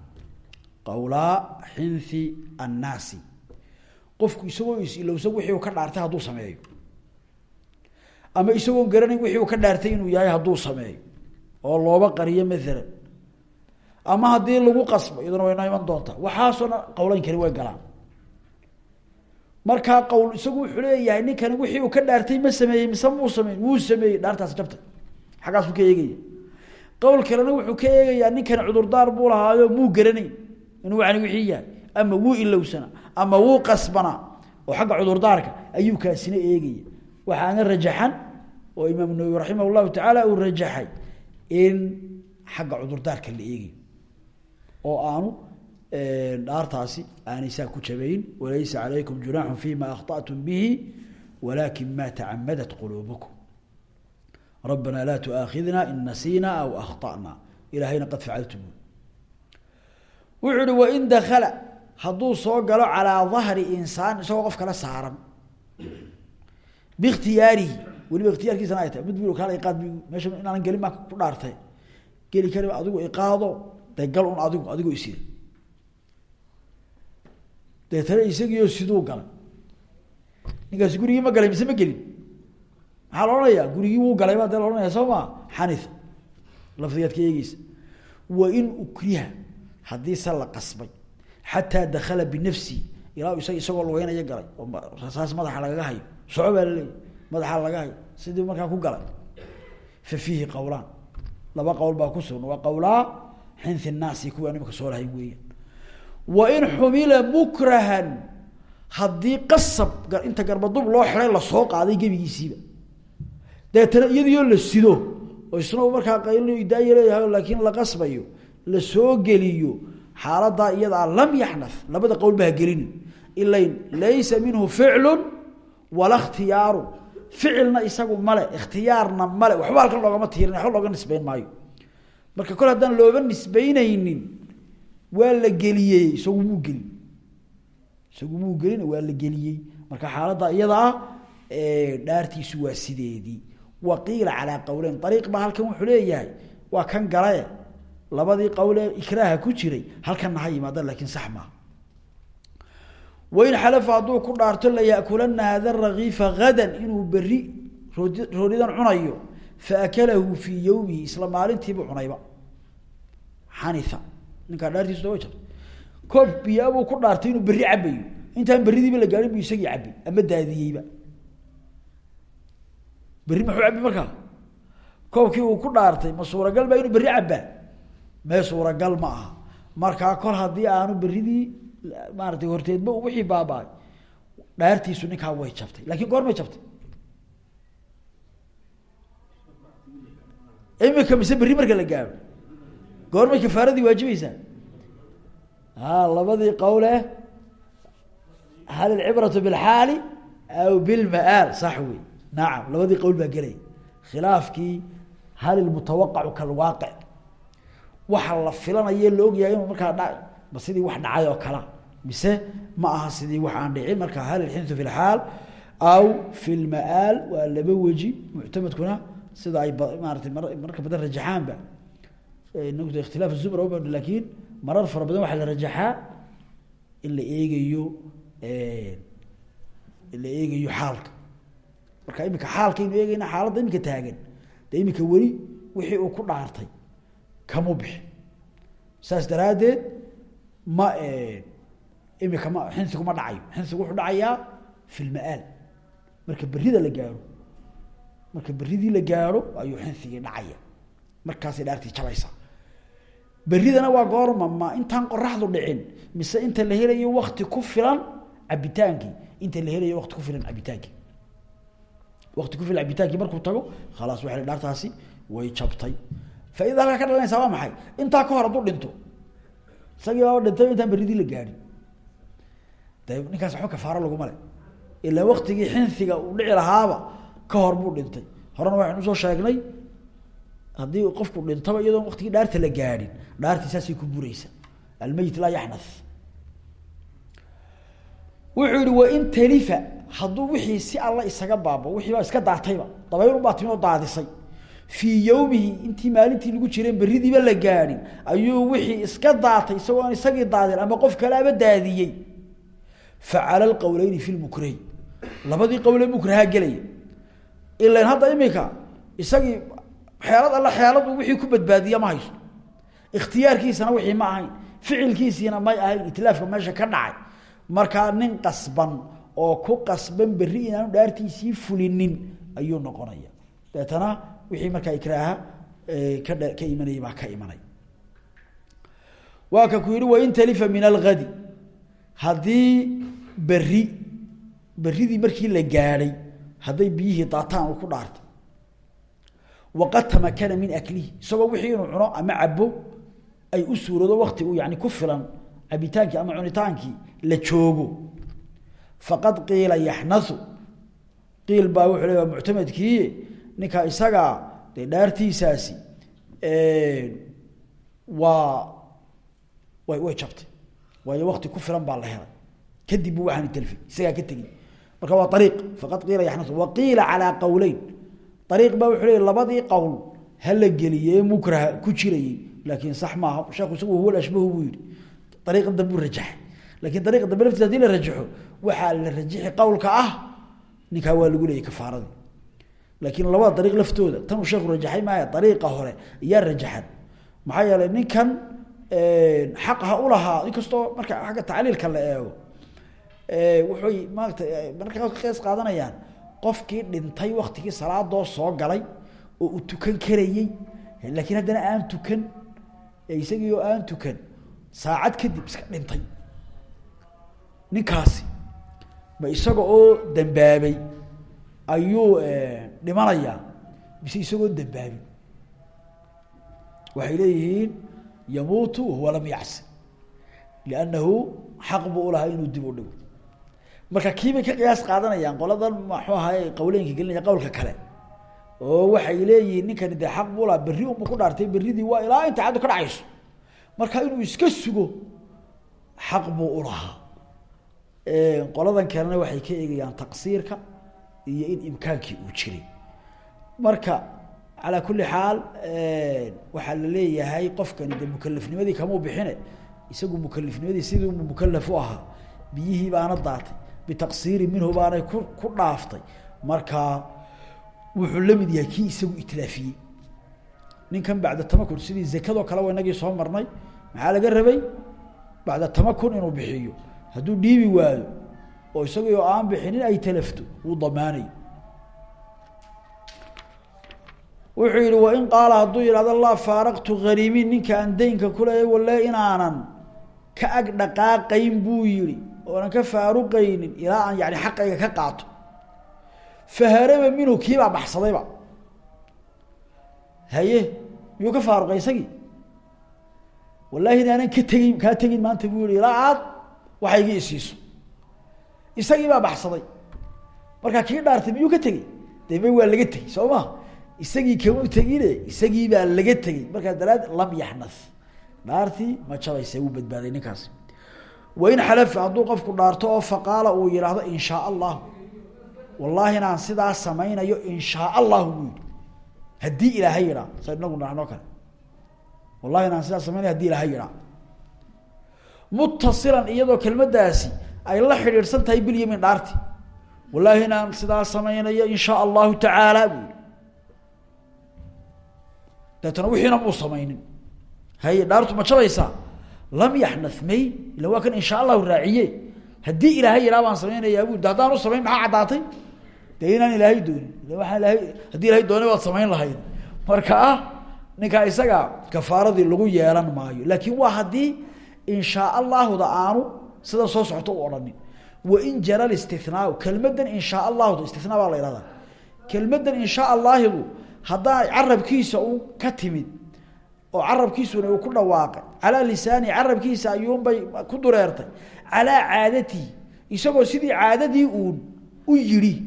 qawlaa xinthi annaasi qofku isagoo is-ilowsan wixii uu ka dhaartay hadduu sameeyo ama isagoon garanayn wixii uu ka dhaartay inuu yahay hadduu sameeyo oo looba qariyo maalan. Ama haddii lagu qasbo iyaduna way noo iman doontaa waxaasoo dhan qowleyn kani way galaan. Markaa qowl isagu wuxuu leeyahay ninkani wixii uu ka dhaartay ma sameeyey mise muu sameey wuu sameeyey dhaartaasi jabtay xaggaasuu ka eegaya. Qowl kalena wuxuu ka eegayaa ninkani cudurdaar buu lahaayo muu garanayn inuu wani wixii yahay. Ama wuu ilowsana ama wuu qasbanaa oo xagga cudurdaarka ayuu kaasina eegaya. Waxaana rajaxan oo imaam nawowi raximah llahu tacaala uu rajaxay in xagga cudurdaarka la eegayo oo aanu dhaartaasi aanay saa ku jabayn walaysa calaykum junaaxun fima akhطaأtum bihi walakin ma tacamadat quluubukum rabbana laa tuaakhidna in nasiina aw akhطأna ilahayna qad facaltum wuxuu uhi wain dakala hadduu soo galo calaa dahri insaan isagoo qof kala saaran bikhtiyaarihi weliba ikhtiyaarkiisana ay tahay mid bu kala iqaad b meesha inaanan gelin baan ku dhaartay. Geli kariba adigu iqaado dee gal un adigu adigoo isiri deetana isagiio siduu galay. Ninkaasi gurigii ma galay mise ma gelin. Maxaa la odhanayaa? Gurigii wuu galay baa dee la ohanaya soo ma xanif lafdigaad ka eegeysa wain ukriha haddii se la qasbay xataa dakala binafsi ilaa isag isagoo lugeynaya galay oo rasaas madaxa lagaga hayo. Soco baa laleeyahy madaxa laga hayo. Sidii markaa ku galay. Fa fiihi qawlaan. Laba qowl baa ku sugna waa qawlaa xinhi naasi kuwaan imika soo lahayn weeyaan wain xumila mukrahan haddii qasab inta garbadub loo xiday la soo qaaday gebigiisiiba. Deetana iyadiioo la sido oo isna markaa qayl leeyahay laakiin la qasbayo la soo geliyo xaaladaa iyadaa lam yaxnaf labada qowl ba ha ilayn laysa minhu ficlu wala ikhtiyaaru ficilna isagu male ikhtiyaarna male waxba halkan loogama tiirin waxba looga nisbeyn maayo. Marka kol haddaan looga nisbeyneynin waa la geliyey isagu muu gelin. Isagu muu gelin waa la geliyey. Marka xaaladda iyadaa dhaartiisu waa sideedii waqiila calaa qowleyn ariiq baa halkan wuxuu leeyahay. Waa kan gale labadii qowlee ikraaha ku jiray halkanna ha yimaada laakiin sax maaha wain xalafa hadduu ku dhaarto layakulana hada rakiifa hadan inuu beri roodi roodidan cunayo faakalahu fii yowmihi isla maalintiibuu cunayba. Xania ninkaa dhaartiisu jabtay koob biyaabuu ku dhaartay inuu berri cabayo intaan berridiiba la gaarin bu isagii cabay ama daadiyeyba. Berri muxuu cabi markaa? Koobkii uu ku dhaartay ma suuragal baa inuu berri cabaa mee suuragal ma aha. Markaa kol haddii aanu berridii maaratay horteedba wixii baaba-ay. Dhaartiisu ninkaa way jabtay laakiin goormay jabtay. Imika mise berri marka la gaaro. Goormay kafaaradii waajibaysaa. A labadii qowle hal ilcibratu bilxaali aw bilma'aal sax wey nacam labadii qowl baa gelaya khilaafkii hal ilmutawaqacu kalwaaqic waxa la filanaye la ogyahay inuu markaa dha ma sidii wax dhacay oo kala. Mise ma aha sidii wax aan dhicin marka hal ilxintu fi lxaal aw fi lma'aal waa laba weji muctamadkuna sida ay maaratay marka badan rajaxaanba. Nta ikhtilaaf zumra uba laakiin marar fara badan waxaa la rajaxaa in la eegayo in la eegayo xaalka. Marka imika xaalkaynu eegayna xaaladda imika taagan de imika weli wixii uu ku dhaartay kamu bixin saas daraaddeed ma imika ma xinsigu ma dhacayo xinsigu wuxuu dhacayaa fi marka berrida la gaaro marka berridii la gaaro ayuu xinsigii dhacaya. Markaasay dhaartii jabaysaa. Berridana waa goorma ma intaan qoraxdu dhicin mise inta la helayo wakti ku filan cabitaankii inta la helayo wakti ku filan cabitaankii wakti ku filan cabitaankii markuu tago khalaas waxay dhaartaasi way jabtay. Faaidada ka dhalanaysaa waa maxay? Intaa ka hor hadduu dhinto isagii baaba dhintay intaan berridii la gaadhin. De ninkaas waxba kafaaro laguma le ilaa waktigii xinsiga uu dhici lahaaba ka hor buu dhintay. Horena waxaynu u soo sheegnay haddii qofku dhintaba iyadoon waktigii dhaarta la gaadhin dhaartii saasay ku bureysa almeyit laa yaxnas wuxuu yihi wain talifa hadduu wixii si alla isaga baabo wixii baa iska daatayba. Dabaylun baa timi oo daadisay fii yowmihi intii maalintii lagu jireen berridiiba la gaadhin ayuu wixii iska daatay isagoo isagii daadin ama qof kaleaba daadiyey. Fa cala alqowleyni fi lmukrahi labadii qowle mukraha gelaya ilan hadda imika isagii xeelad alle xeeladu wixii ku badbaadiya ma haysto. Ikhtiyaarkiisana wixii ma ahayn. Ficilkiisiina may ahayn. Itlaafka meesha ka dhacay. Markaa nin qasban oo ku qasban berri inaanu dhaartiisii fulinin ayuu noqonaya. Deetana wixii markaa ikraaha ka ka imanaya baa ka imanaya waa ka ku yihi wain talifa min algadi haddii berri berridii markii la gaadhay hadday biyihii daataan uu ku dhaartay waqad tamakana min aklihi. Isagoo wixii inuu cuno ama cabo ay u suurado wakti uu yani ku filan cabitaankii ama cunitaankii la joogo. Faqad qiila yaxnau qiil baa wuxuu le waa muctamadkii ninka isagaa dee dhaartiisaasi waa way way jabtay. Waayo wakti ku filan baa la helay. Kadib waxaan talfi isagaa ka tegin. Marka waa ariiq faqad qiila yaxnatu wa qiila calaa qowleyn ariiq baa wuxuu leey labadii qowl ha la geliyee mukraha ku jirayey laakiin sax maaha sheekhu isagu huwa ashbahu buu yihi ariiqan dambe u rajaxay. Lakiin ariiqa dambe laftiisa haddii la rajaxo waxaa la rajixi qowlka ah ninkaa waa lagu leeyay kafaaradii laakiin labada ariiq laftooda tanuu sheekhu rajaxay maaya ariiqa hore ayaa rajaxan. Maxaa yeelay ninkan xaq ha ulahaa inkastoo marka agga tacliilka la eego wuxuy maarata marka ka qeys qaadanayaan qofkii dhintay waktigii salaadoo soo galay oo uu tukan karayey laakiin haddana aan tukan isagii oo aan tukan saacad kadib iska dhintay. Ninkaasi ma isaga oo dambaabay ayuu dhimanayaa mise isagoo dambaabin. Waxay leeyihiin yamuutu wahuwa lam yacsi liannahu xaq buu ulahaa inuu dib u dhigo. Marka kiibay ka qiyaas qaadanayaan qoladan maxuu ahaay qawleynka gelinaya qawlka kale oo waxay leeyihiin ninkani dee xaq buu lahaa berri unbu ku dhaartay berridii waa ilaa inta caddu ka dhacayso. Marka inuu iska sugo xaq buu ulahaa qoladan kalena waxay ka eegayaan taqsiirka iyo in imkaankii uu jiray. Marka calaa kulli xaal waxaa la leeyahay qofkani de mukalafnimadii kamau bixine isagu mukalifnimadii sidii mukalaf u ahaa biyihii baana daatay bitaqsiiri minhu baanay ku ku dhaaftay. Markaa wuxuu la mid yahay kii isagu itlaafiyey. Ninkan bacda tamakun sidii zakadoo kale wa inagii soo marnay maxaa laga rabay? Bacda tamakun inuu bixiyo. Hadduu dhiibi waayo oo isagii oo aan bixinin ay talafto wuu damaanay. Wuxuu yihi wain qaala hadduu yidhahdo laa faaraqtu hariimiin ninka aan daynka kuleeyay walle inaanan ka ag dhaqaaqayn buu yihi oonan ka faaruqaynin ilaa aan yani xaqayga ka qaato. Faharaba minhu kiibaa baxsadayba. Haye miyuu ka faaruqay isagii? Wallaahi inaanan ka tegin kaa tegin maanta buu yihi ilaa aad waxaygii isiiso isagii baa baxsaday. Markaa kii dhaartay miyuu ka tegey? Dee may waa laga tegey soo ma? Isagii kama tegine? Isagii baa laga tegey. Markaas daraad lam yaxnas dhaartii ma jabayse wuu badbaaday ninkaasi wain xalafa hadduu qofku dhaarto oo faqaala uu yidhaahdo in shaa allahu sidaa samaynayo in allahu buu yihi haddii ilaahay yidhaa sa inagu dhahnoo kale. Wallahi sidaa samaynayo haddii ilaahay yidhaa. Muttasilan iyadoo kelmaddaasi ay la xidhiidhsan tahay bilyamin dhaarti. Wallaahi inaan sidaa samaynayo in shaa allahu tacaala buu yihi deetana wixiina muu samaynin. Haye dhaartu ma jabaysaa? Lam yaxna may ila waa kan insha allahu raaciye haddii ilaahay yidhaa baan samaynayaa bu haddaan u samayn maxaa caddaatay? Dee inaan ilaahay doonin. Waaa ilahay haddii ilahay doonay waad samayn lahayd. Marka ah ninkaa isaga kafaaradii lagu yeelan maayo. Laakiin waa haddii inshaa allahuda aanu sida soo socoto u odhanin. Wain jara istinaau kelmadan inshaa allahuda istina baa la ihahdaa kelmadan inshaa allahidu haddaa carabkiisa u ka timid oo carabkiisuna uu ku dhawaaqay calaa lisaani carabkiisa ayuunbay ku dureertay calaa caadatii isagoo sidii caadadii uun u yidhi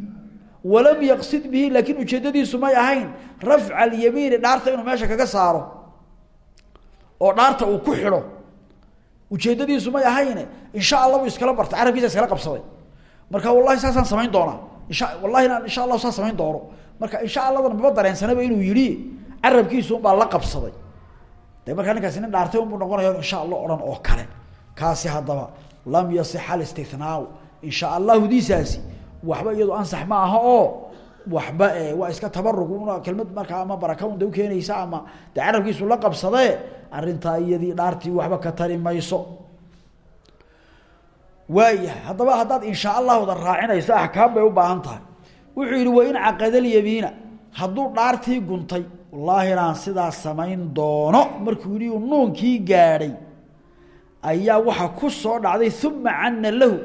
walam yaqsid bihi laakiin ujeedadiisu may ahayn rafca alyamiini dhaarta inuu meesha kaga saaro oo dhaarta uu ku xidho ujeedadiisu may ahayne insha allah buu iskala bartay carabkiisa iskala qabsaday. Marka wallahi saasaan samayn doonaa. Insha wallahi inaan insha allahu saa samayn doono marka insha alladan maba dareensanaba inuu yidhi carabkiisu unbaa la qabsaday. De markaa ninkaasi nin dhaartay unbuu noqonaya insha allah odhan oo kale. Kaasi haddaba lam yasix alistinaau insha allahudiisaasi waxba iyadu ansax ma aha oo waxba waa iska tabarug kelmad markaa ama baraka un de ama de la qabsadee arrintaa iyadii dhaartii waxba ka tari mayso. Waayahay haddaba haddaad inshaa allahuda raacinayso axkaam bay u baahan tahay. Wuxuu yihi wain caqada lyamiina hadduu dhaartii guntay wallaahi inaan sidaas doono. Markuu yihi nuunkii gaadhay ayaa waxaa ku soo dhacday uma lahu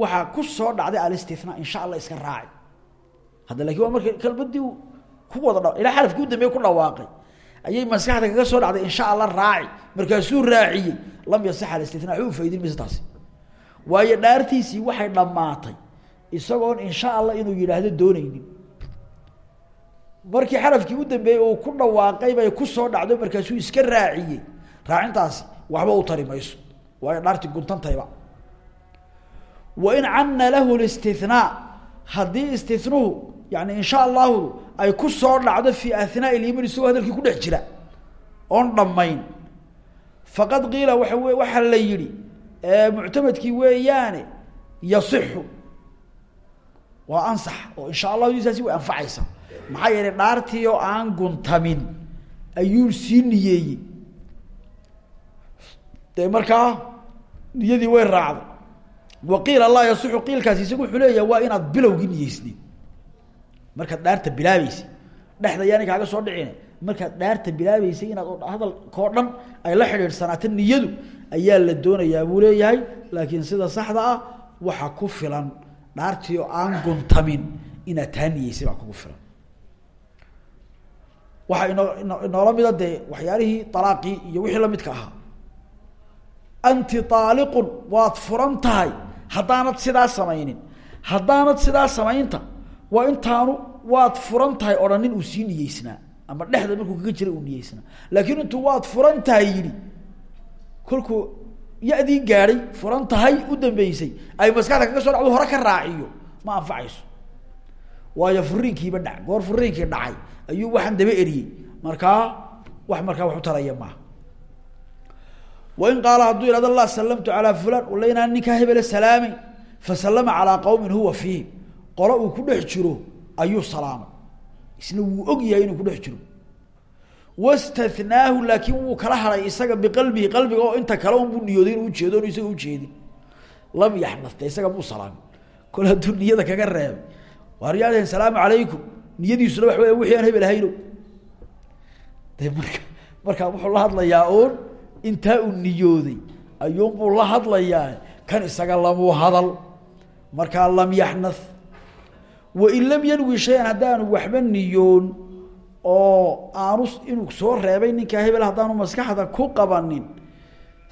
waxaa ku soo dhacday alistina insha allah iska raaci. Hadda waa marka kelmadii ku wada ilaa xarafkii u dambeeye ku dhawaaqay ayay maskaxda kaga soo dhacday insha allah raaci markaasuu raaciyey lam yasix alistina waxba u faydin mayso taasi waayo dhaartiisii waxay dhammaatay isagoon insha allah inuu yidhaahdo dooneynin markii xarafkii u dambeeyey uu ku dhawaaqay bay ku soo dhacdo markaasuu iska raaciyey. Raacintaasi waxba u tari mayso. Waayo dhaartii guntantayba wain canna lahu listithnaa haddii istithnuhu yani insha allahu ay ku soo dhacdo fi ahnaa ilyimin isagoo hadalkii ku dhex jira. Oon dhammayn. Faqad qiila waa w waxaa la yihi muctamadkii weeyaane yasixu. Waa ansax oo insha allahu diisaasi way anfacaysaa. Maxaa yeelay dhaartii aan guntamin ayuu sii niyeeyey. Dee markaa niyadii way raacday. Wa qiila laa yasixu qiilkaasi isagu wuxuu waa inaad bilowgii niyeysnay markaad dhaarta bilaabeysay dhexda kaaga soo dhicin. Markaad dhaarta bilaabeysay inaad hadalkao dhan ay la xidhiidhsanaato niyadu ayaa la doonayaa buu leeyahay. Laakiin sida saxda ah waxa ku filan dhaartii oo aan guntamin inaad taa niyeysay baa kugu filan. Waxaa ino inoola mida dee waxyaalihii alaaqii iyo wixii lamidka ahaa. Anti aaliqun waad furan tahay. Haddaanad sidaa samaynin. Haddaanad sidaa samaynta waa intaanu waad furan tahay odhanin uu sii niyeysnaa ama dhexda markuu kaga jira uu niyeysnaa. Laakiin intuu waad furan tahay yidhi kolkuu ya-dii furan tahay u dambeysay ay maskaxda kaga soo dhacdo hore ka raaciyo ma anfacayso. Waayo furiinkiiba dhac goor furiinkii dhacay ayuu waxaan daba eriyey. Markaa wax markaa wax u taraya maaha. Wain qaala hadduu ihahdo la salamtu calaa fulan wala inaan ninkaa hebele salaamay fasalama calaa qawmin huwa fiihim qolo uu ku ayuu salaamay. Isna wuu og yahay inuu ku dhex jiro. Wastathnaahu laakiin wuu kala haray isaga biqalbihi qalbiga oo inta kale unbuu niyooday inuu ujeedo on isaga ujeedin lam yaxnafte isaga muu salaamin kol hadduu niyada kaga reebay. Waaryaadeen salaamu calaykum. Niyadiisuna wax wey wixii aan hebel ahayno de marka markaa wuxuu la hadlayaa oon intaa uu niyooday ayuunbuu la hadlayaa kan isaga lamuu hadal. Markaa lam yaxnath wain lam yanwi shay-an haddaanu waxba niyoon oo aanu inuu soo reebay ninkaa hebel haddaanu maskaxda ku qabanin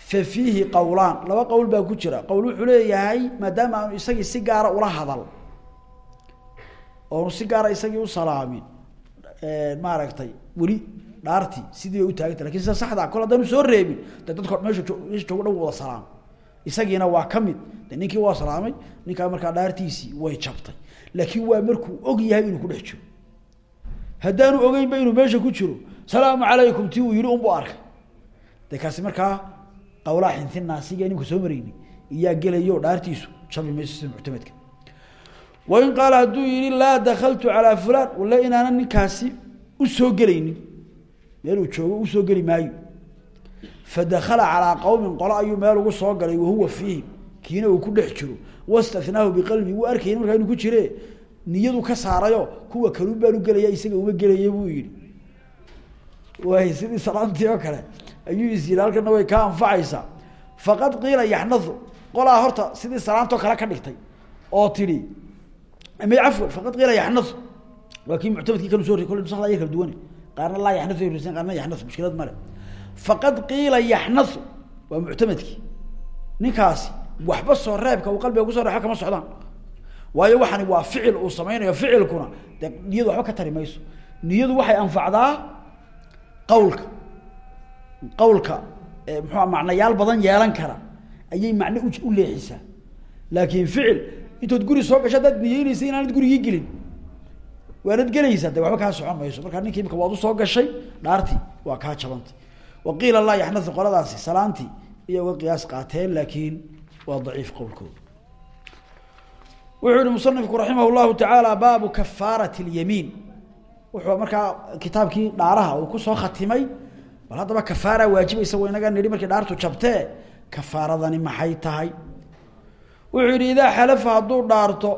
fa fiihi qowlaan laba qowl baa ku jira qowl wuxuu leeyahay maadaama aanu isagii si gaara ula hadal oonu si gaara isagii u salaamin maaragtay weli dhaartii sidii bay utaaganta laakiin sida saxdaa kol haddaanu soo reebin de meesha meesha joogo wada salaam isagiina waa ka mid waa salaamay ninkaa markaa dhaartiisii way jabtay laakiin waa markuu og yahay inuu ku dhex jiro. Haddaanu ogeynba inuu meesha ku jiro salaamu calaykum ti uu yihi unbu arkay. De kaasi markaa qawlaa xinhinaasiga nimka soo mareyni iyaa gelayo dhaartiisu jabi mayso sida muctamadka. Wain qaala hadduu yihi laa dakaltu calaa fulaan walla inaana ninkaasi u soo gelaynin meeluu joogo u soo geli maayo. Fadakala calaa qowmin qolo ayuu meel ugu soo galay wahuwa fiihim kiina uu ku dhex jiro. Wastathnaahu biqalbi wuu arkayay markaa inuu ku jire niyadu ka saarayo kuwa kaluun baanu gelaya isaga uma gelaya buu yihi waay sidii salaantii oo kale ayuu is way kaa anfacaysaa. Faqad qiila yaxnathu qolaa horta sidii salaantoo kale ka dhigtay oo tidhi m afwan faqad qiila yaxnathu. Waa kii muctamadkii soo kole nusakda aya kala duwane qaarna laa yaxnathu ay risan qaarna yaxnathu mushkilad male faqad qiila yaxnathu waa muctamadkii. Ninkaasi waxba soo reebka uu qalbiga kuso reeb kama socdaan. Waayo waxani waa ficil uu samaynayo ficilkuna niyadu waxba ka tari niyadu waxay anfacdaa qawlka qawlka muxua macnayaal badan yeelan kara ayay macne u leexisaa. Laakiin ficil intood guri soo gasho haddaad niyeynaysa inaanad gurigii gelin. Waanad gelaysaa de waxba kaa socon mayso. Markaa ninkii imika waad u soo gashay dhaartii waa kaa jabantay wa qiila laa yaxnathu qoladaasi salaantii iyo uga qiyaas qaateen laakiin waa daciif qowlkooda wuxuu yihi musanifku raximah llahu tacaala baabu kafaarati اlyamiin wuxuu markaa kitaabkii dhaaraha uu ku soo khatimay bal haddaba kafaara waajibaysa wa inaga nidhi markii dhaartu jabtee kafaaradani maxay tahay? Wuxuu yihi idaa xalafa hadduu dhaarto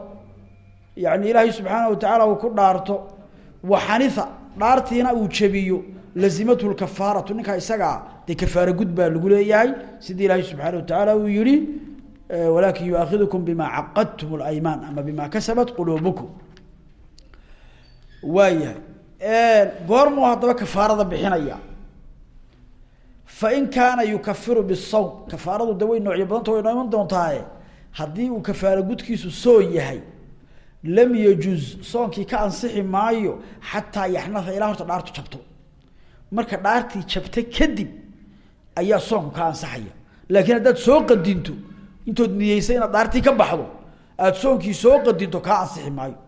yani ilaahay subxaana watacaala uu ku dhaarto waxanitha dhaartiina uu jebiyo lazimathu lkafaaratu ninkaa isagaa dee kafaara baa lagu leeyahay sidii ilaahay subxaana watacaala uu yihi walakin yuaakidukum bima caqadtum اlaymaan ama bima kasabat quluubukum waayahay goormuu haddaba kafaarada bixinaya. Fain kaana yukafiru bisawm kafaaradu de way noocyo badanta way noo iman doontaaye haddii uu kafaaro gudkiisu soon yahay lam yajuz soonkii ka ansixi maayo xataa yaxnaa ilaa horta dhaartu marka dhaartii jabta kadib ayaa soonku ka laakiin haddaad soo qadinto intood niyeysay inaad dhaartii ka baxdo aada soonkii soo qadinto kaa ansixi maayo.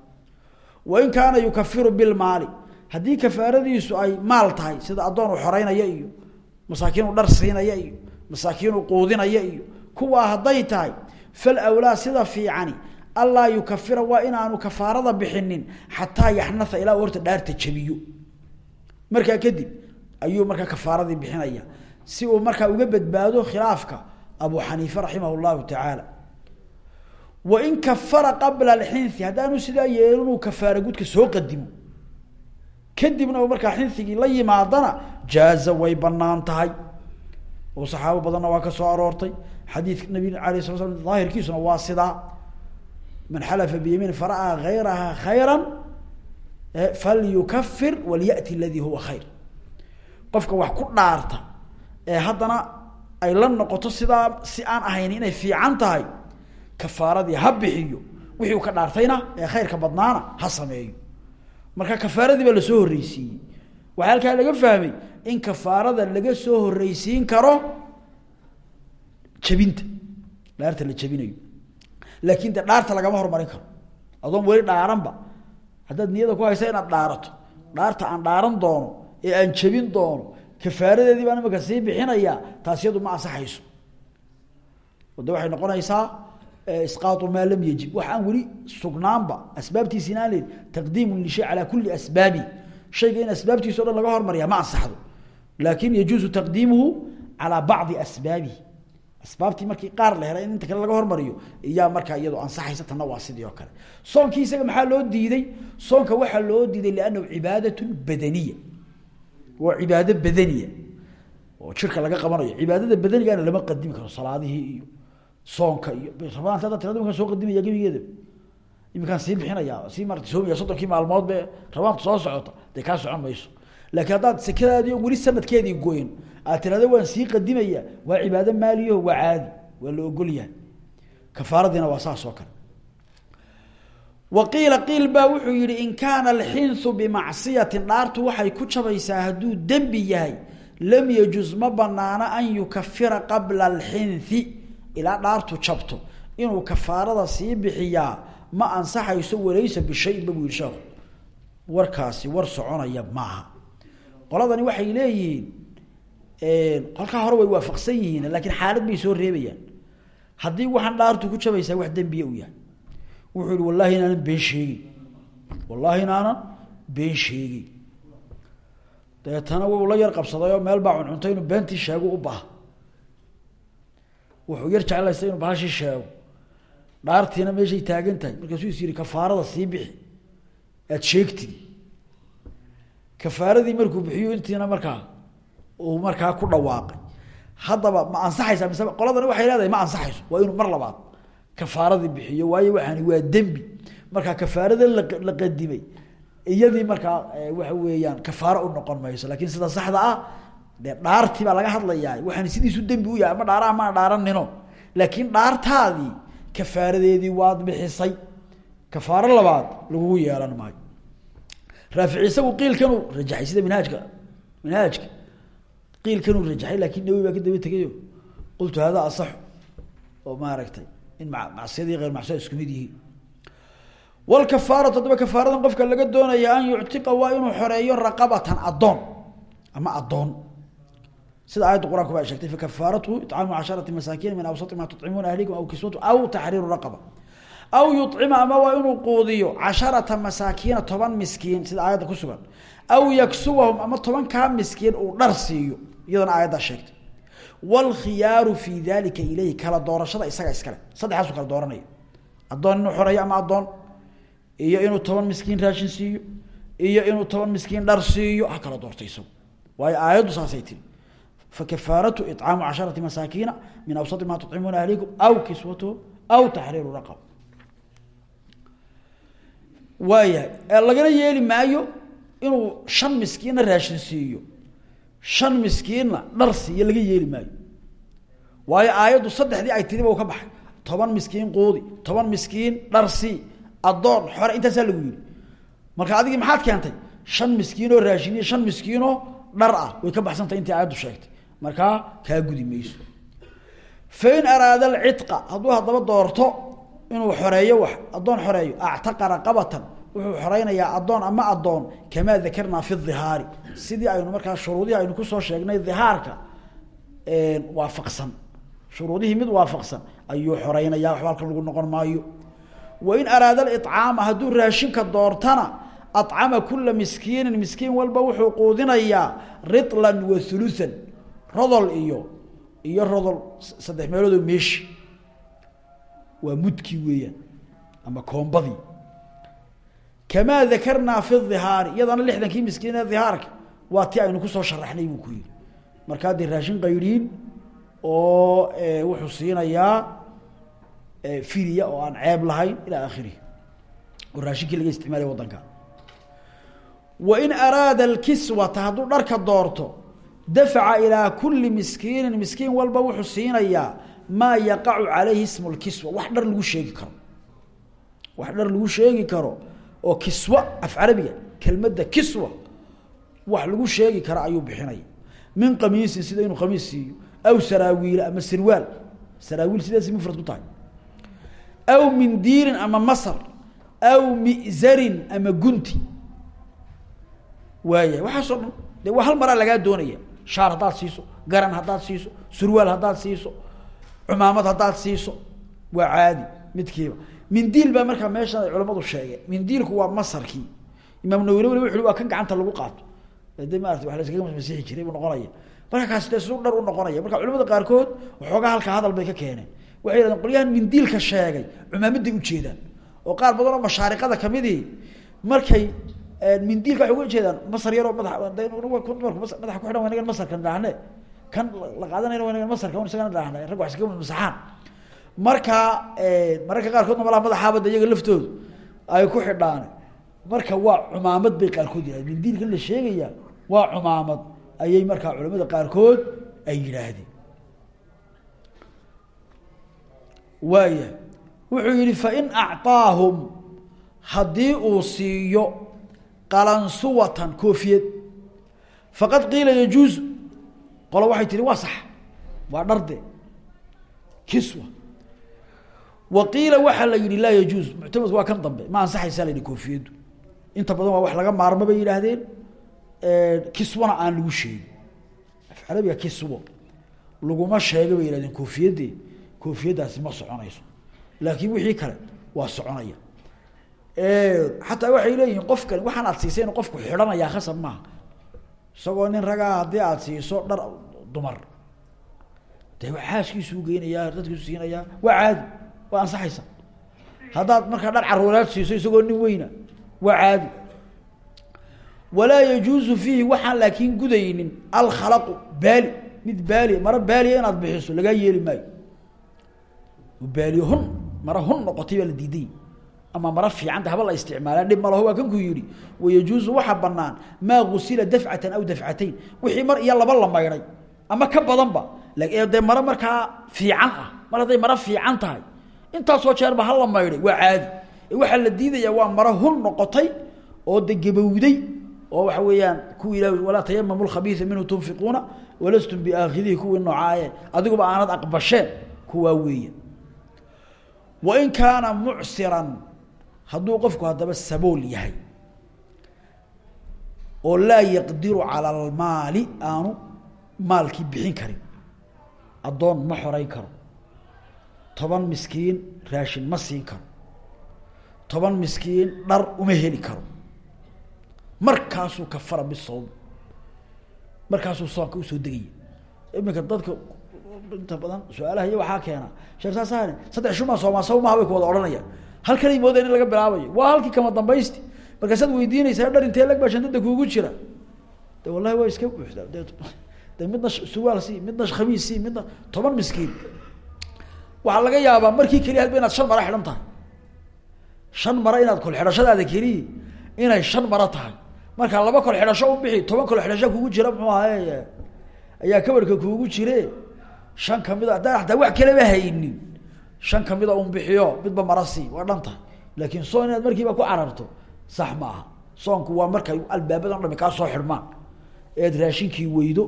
Wain kaana yukafiru bilmaali haddii kafaaradiisu ay maal tahay sida addoon uu xoreynaya iyo masaakiin uu dhar iyo masaakiin uu quudinaya iyo kuwaa hadday tahay fal awlaa sida fiicani allaa yukafira waa inaanu kafaarada bixinin xataa yaxnaa ilaa horta dhaarta jabiyo markaa kadib ayuu markaa kafaaradii bixinaya si uu markaa uga badbaado khilaafka abu xaniife raximah llahu tacaala wain kafara qabla alxinhi haddaanu sidaa yeelin uu kafaara gudka soo qadimo. Kadibna markaa xinhigii la yimaadana jaaza way bannaan tahay. Oo saxaabo badanna waa ka soo aroortay. Xadiidka nabi alay sala slam daahirkiisuna waa sidaa. Man xalafa biyamiin fara'aa hayraha khayra falyukafir walyati aladii huwa khayr. Qofka ay la noqoto sidaa si aan ahayn inay fiican tahay kafaaradii ha bixiyo wixii uu ka dhaartayna ee khayrka badnaana ha sameeyo. Marka kafaaradii baa la soo horreysiiyey waxaa halkaa laga fahmay in kafaarada laga soo horreysiin karo jabinta dhaarta la jabinayo. Laakin de dhaarta lagama hormarin karo. Adoon weli dhaaranba haddaad niyada ku haysa inaad dhaarato dhaarta aan dhaaran doono ee aan jabin doono kafaaradeedii baan imika sii bixinayaa taas yadu ma ansaxayso. De waxay noqonaysaa isqaau maa lam yajib. Wax aan sugnaanba asbaabtiisi inaan lehin taqdiimu lishay calaa kuli asbaabi. Shayga in asbaabtiisa o dhan laga hormariya ma ansaxdo. Laakin yajuusu taqdiimuhu calaa bacdi asbaabihi. Asbaabtii markii qaar la helay in inta kale laga hormariyo iyaa markaa iyadoo ansaxaysa tanna waa sidii oo kale. Soonkii maxaa loo diiday? Soonka waxaa loo diiday liannahu cibaadatun badaniya waa cibaado badaniya. Oo jirka laga qabanayo. Cibaadada badanigana lama qadimi karo. Salaadihii iyo soonka iyo hadda tirada iminkaan soo qadimaya gebigeeda. Iminkaan sii bixinaya sii marata soomaya soddonkii maalmood be rabaanta soo socota dee kaa socon mayso. Laakiin haddaad sekadaadii weli sanadkeedii goyn aad tirahda waan sii qadimaya. Waa cibaado maaliyaho waa caadi waa la ogol yahay. Kafaaradiina waa saas oo kale wa qiila qiil baa wuxuu yihi in kaana alxinsu bimacsiyatin dhaartu waxay ku jabaysaa hadduu dembi yahay lam yajuz ma banaana an yukafira qabla alxinthi. Ilaa dhaartu jabto inuu kafaarada sii bixiyaa ma ansaxayso walaysa bishayin ba buu yihi sheekhu. Warkaasi war soconaya maaha. Qoladani waxay leeyihiin qolkaa hore way waafaqsan yihiin laakiin xaalad bay soo reebayaan. Haddii waxaan wuxuu yihi wallahi inaanan been sheegin wallahi inaanan been sheegin dabeetana wuu la yar qabsaday oo meel baa cuncuntay inuu beentii sheego u baha wuxuu yar jeclaystay inuu bahashii sheego. Dhaartiina meeshay taagan tahay. Markaasuu is kafaarada sii bixi. Aada sheegtid kafaaradii markuu bixiyo intiina markaa uu markaa ku dhawaaqay. Haddaba ma ansaxaysaa mise qoladani waxay leedahay ma ansaxayso. Waa inuu mar labaad kafaaradii bixiyo waayo waxaani waa dembi. Markaa kafaarada la qadimay iyadii markaa waxa weeyaan kafaaro u noqon mayso laakiin sida saxda ah dee dhaartii baa laga hadlayaa. Waxaan sidiisu dembi u yahay ama dhaaraha maa dhaaranino laakiin dhaartaadii kafaaradeedii waad bixisay kafaaro labaad lagugu yeelan maayo. Raafici isagu qiilkanuu rajaxay sida minhaajka minhaajka. Qiilkanuu rajaxay laakiin nawi baa ka daba tegayo qultu hada asaxu. Oo maaragtay in macsiyadii hayr macsiya isku mid yihiin. Walkafaaratu haddaba kafaaradan qofka laga doonaya an yuctiqa waa inuu xoreeyo raqabatan addoon. Ama addoon. Sida aayadda qur'aanku ba sheegtay fakafaaratu icaamu casharati masaakiin min awsati ma tucimuuna ahlikum aw kiswatu aw taxriiru raqaba. Aw yucima ama waa inuu quudiyo casharata masaakiina toban miskiin sida aayadda ku sugan. Aw yaksuwahum ama tobankaa miskiin uu dhar siiyo iyadana aayaddaa sheegtay wlkhiyaaru fi dalika ilayhi kala doorashada isaga iskale saddexaasu kala dooranaya addoon inuu xoreeyo ama addoon iyo inuu toban miskiin raashin siiyo iyo inuu toban miskiin dhar siiyo ha kala doorto isagu waayo aayaddu saasay tiri fakafaaratu icaamu casharati masaakiina min awsati ma tucimuuna ahlikum aw kiswatuhum aw taxriiru raqab waayahay lagana yeeli maayo inuu shan miskiinna raashin siiyo shan miskiinna dhar siiyo laga yeeli maayo. Waayo aayaddu saddexdii ay tiriba ka baxay. Toban miskiin quudi toban miskiin dhar sii addoon xore intaasaa lagu yidhi. Marka adigii maxaad keentay? Shan miskiinoo raashin iyo shan miskiinoo dhar ah. Way ka baxsantay intii aayaddu sheegtay. Markaa kaa gudi mayso. Fain araada alcidqa hadduu haddaba doorto inuu xoreeyo wax addoon xoreeyo actaqa raqabatan wuxuu xoreynayaa addoon ama addoon kamaa dakarnaa fi dhihaari sidii aynu markaa shuruudihii aynu ku soo sheegnay dhihaarka waafaqsan. Shuruudihii mid waafaqsan ayuu xoreynaya waxba halkan lagu noqon maayo. Wain araada alicaama hadduu raashinka doortana acama kula miskiinin miskiin walba wuxuu quudinayaa rilan wa huluan rodol iyo iyo rodol saddex meeloodoo meeshi waa mudkii weeyaan ama koombadii kamaa dakarnaa fi dhihaari iyadana lixdankii miskiin ee dhihaarka waa ti aynu ku soo sharaxnay buu ku yihi markaa dee raashin qayriin oo wuxuu siinayaa firiya oo aan ceeb lahayn ilaa akhirihi oo raashinkii laga isticmaalay waddanka wain araada alkiswata hadduu dharka doorto dafaca ilaa kuli miskiinin miskiin walba wuxuu siinayaa maa yaqacu calayhi ismu lkiswa wax dhar lagu sheegi karo wax dhar lagu sheegi karo oo kiswa af carabiga kelmadda kiswa wax lagu sheegi karo ayuu bixinaya min qamiisin sida inuu qamiis siiyo aw saraawiila ama sirwaal. Saraawiil sidaasi mufrad ku tahay. Aw mindiirin ama masar aw mizarin ama gunti. Waaya waxaasoo dhan de waa hal maraa lagaa doonaya. Shaar haddaad siiso garan haddaad siiso surwaal haddaad siiso cumaamad haddaad siiso waa caadi midkiiba mindiil baa markaa meeshan ay culamadu mindiilku waa masarkii. Imaam nawwi wali wuxu waa kan gacanta lagu qaato. De maarata wa laskaga masiixi jiray buu noqonaya. Marka kaas dee su dhar u noqonaya? Marka culamada qaarkood waxoogaa halkaa hadal bay ka keeneen. Waxay yihahdeen qolyahan mindiilka sheegay. Cumaamaday ujeedaan oo qaar badan oo mashaariqada kamidii markay mindiilka waxay jeedaan masar yaroo mada dumarku madaxa ku xidhan waynagan masarkan dhahne kan la qaadanayna waynagan masarka un isagana dhahne rag wax iskaga masaxaan marka mararka qaarkoodna malaha madaxaabada iyaga laftoodu ay ku xidhaan. Marka waa cumaamad bay qaarkood yidhahdeen. Mindiilkan la sheegaya waa cumaamad. Ayay markaa culamada qaarkood ay yidhaahdeen. Waaya wuxuu yihi fain acطaahum haddii uu siiyo qalansuwatan koofiyad faqad qiila yajuuzu. Qolo waxay tihi waa sax waa dharde kiswa wa qiila waxaa la yihi laa yajuuz. Muctamadku waa kan dambe. Ma ansaxaysaa la yihi koofiyaddu inta badan waa wax laga maarmo bay yidhaahdeen. Kiswana aan lagu sheegin. Af carabiga kiswo. Laguma sheega bay yihahdeen koofiyadde koofiyaddaasi ma soconayso. Laakiin wixii kale waa soconaya. Xataa waxay leeyihiin qofkan waxaan aad siisay inu qofku xidhanayaa khasab maaha. Isagoo nin ragaa haddii aada siiso dhar dumar. Dee xaaskiisuu geynayaa waa ansaxaysa. Haddaad markaa dhar caruuraad siiso isagoo nin weyna waa caadi. Walaa yajuuzu fiihi waxaan laakiin gudaynin alkhalaqu baali. Mid baali maro baaliya inaad bixiso lagaa yeeli maayo. Baaliyo hun maro hun noqotay baa la diiday. Ama maro fiicanta haba la isticmaala dhib malaho waa kankuu yihi wayajuuzu waxaa banaan maa gusila dafcatan aw dafcatayn. Wixii mar iyo laba la maydhay ama ka badanba. Dee maro markaa fiican ah mar hadday maro fiican tahay intaasoo jeerba hala maydhay waa caadi. Waxaa la diidaya waa maro hun noqotay oo de gebowday oo waxa weeyaan kuwi ila walaa tayamamu lkhabiia minhu tunfiquuna walastum biaakhidihi kuwii noocaaye. Adiguba aanad aqbasheen kuwaa weeya wain kaana mucsiran hadduu qofku haddaba sabool yahay oo laa yaqdiru cala almaali aanu maalkii bixin karin addoon ma xoreyn karo toban miskiin raashin ma siin karo. Toban miskiin dhar uma heli karo. Markaasuu kafara bisawm markaasuu soonka u soo degaya iminka dadka inta badan su'aalaha iyo waxaa keena. Sheekh saasahani saddex shuma sooma sawmaha bay ku wada odhanayaan. Halkanay moodeen in laga bilaabayo. Waa halkii kama dambaysti. Markaasaad weydiinaysaa dhar intee lag baa shantada kuugu jira. De wallahi waa iska buuxda de de midna surwaal si midna khamiis si midna toban miskiin waxaa laga yaabaa markii keliya hadba inaad shan mara xidhan tahay. Shan mara inaad kol xidhashadaada keliyi inay shan maro tahay. Markaa laba kol xidhasho u bixi toban kol xidhasho kugu jira muxuu ahaye ayaa kabarka kuugu jire. Shan kamida haddaan hataa wax kaleba haynin shan kamida un bixiyo midba mara waa dhan tahay. Laakiin soon inaad markiiba ku cararto sax ma aha. Soonku waa markay albaabadan dhami kaa soo xidhmaan eed raashinkii weydo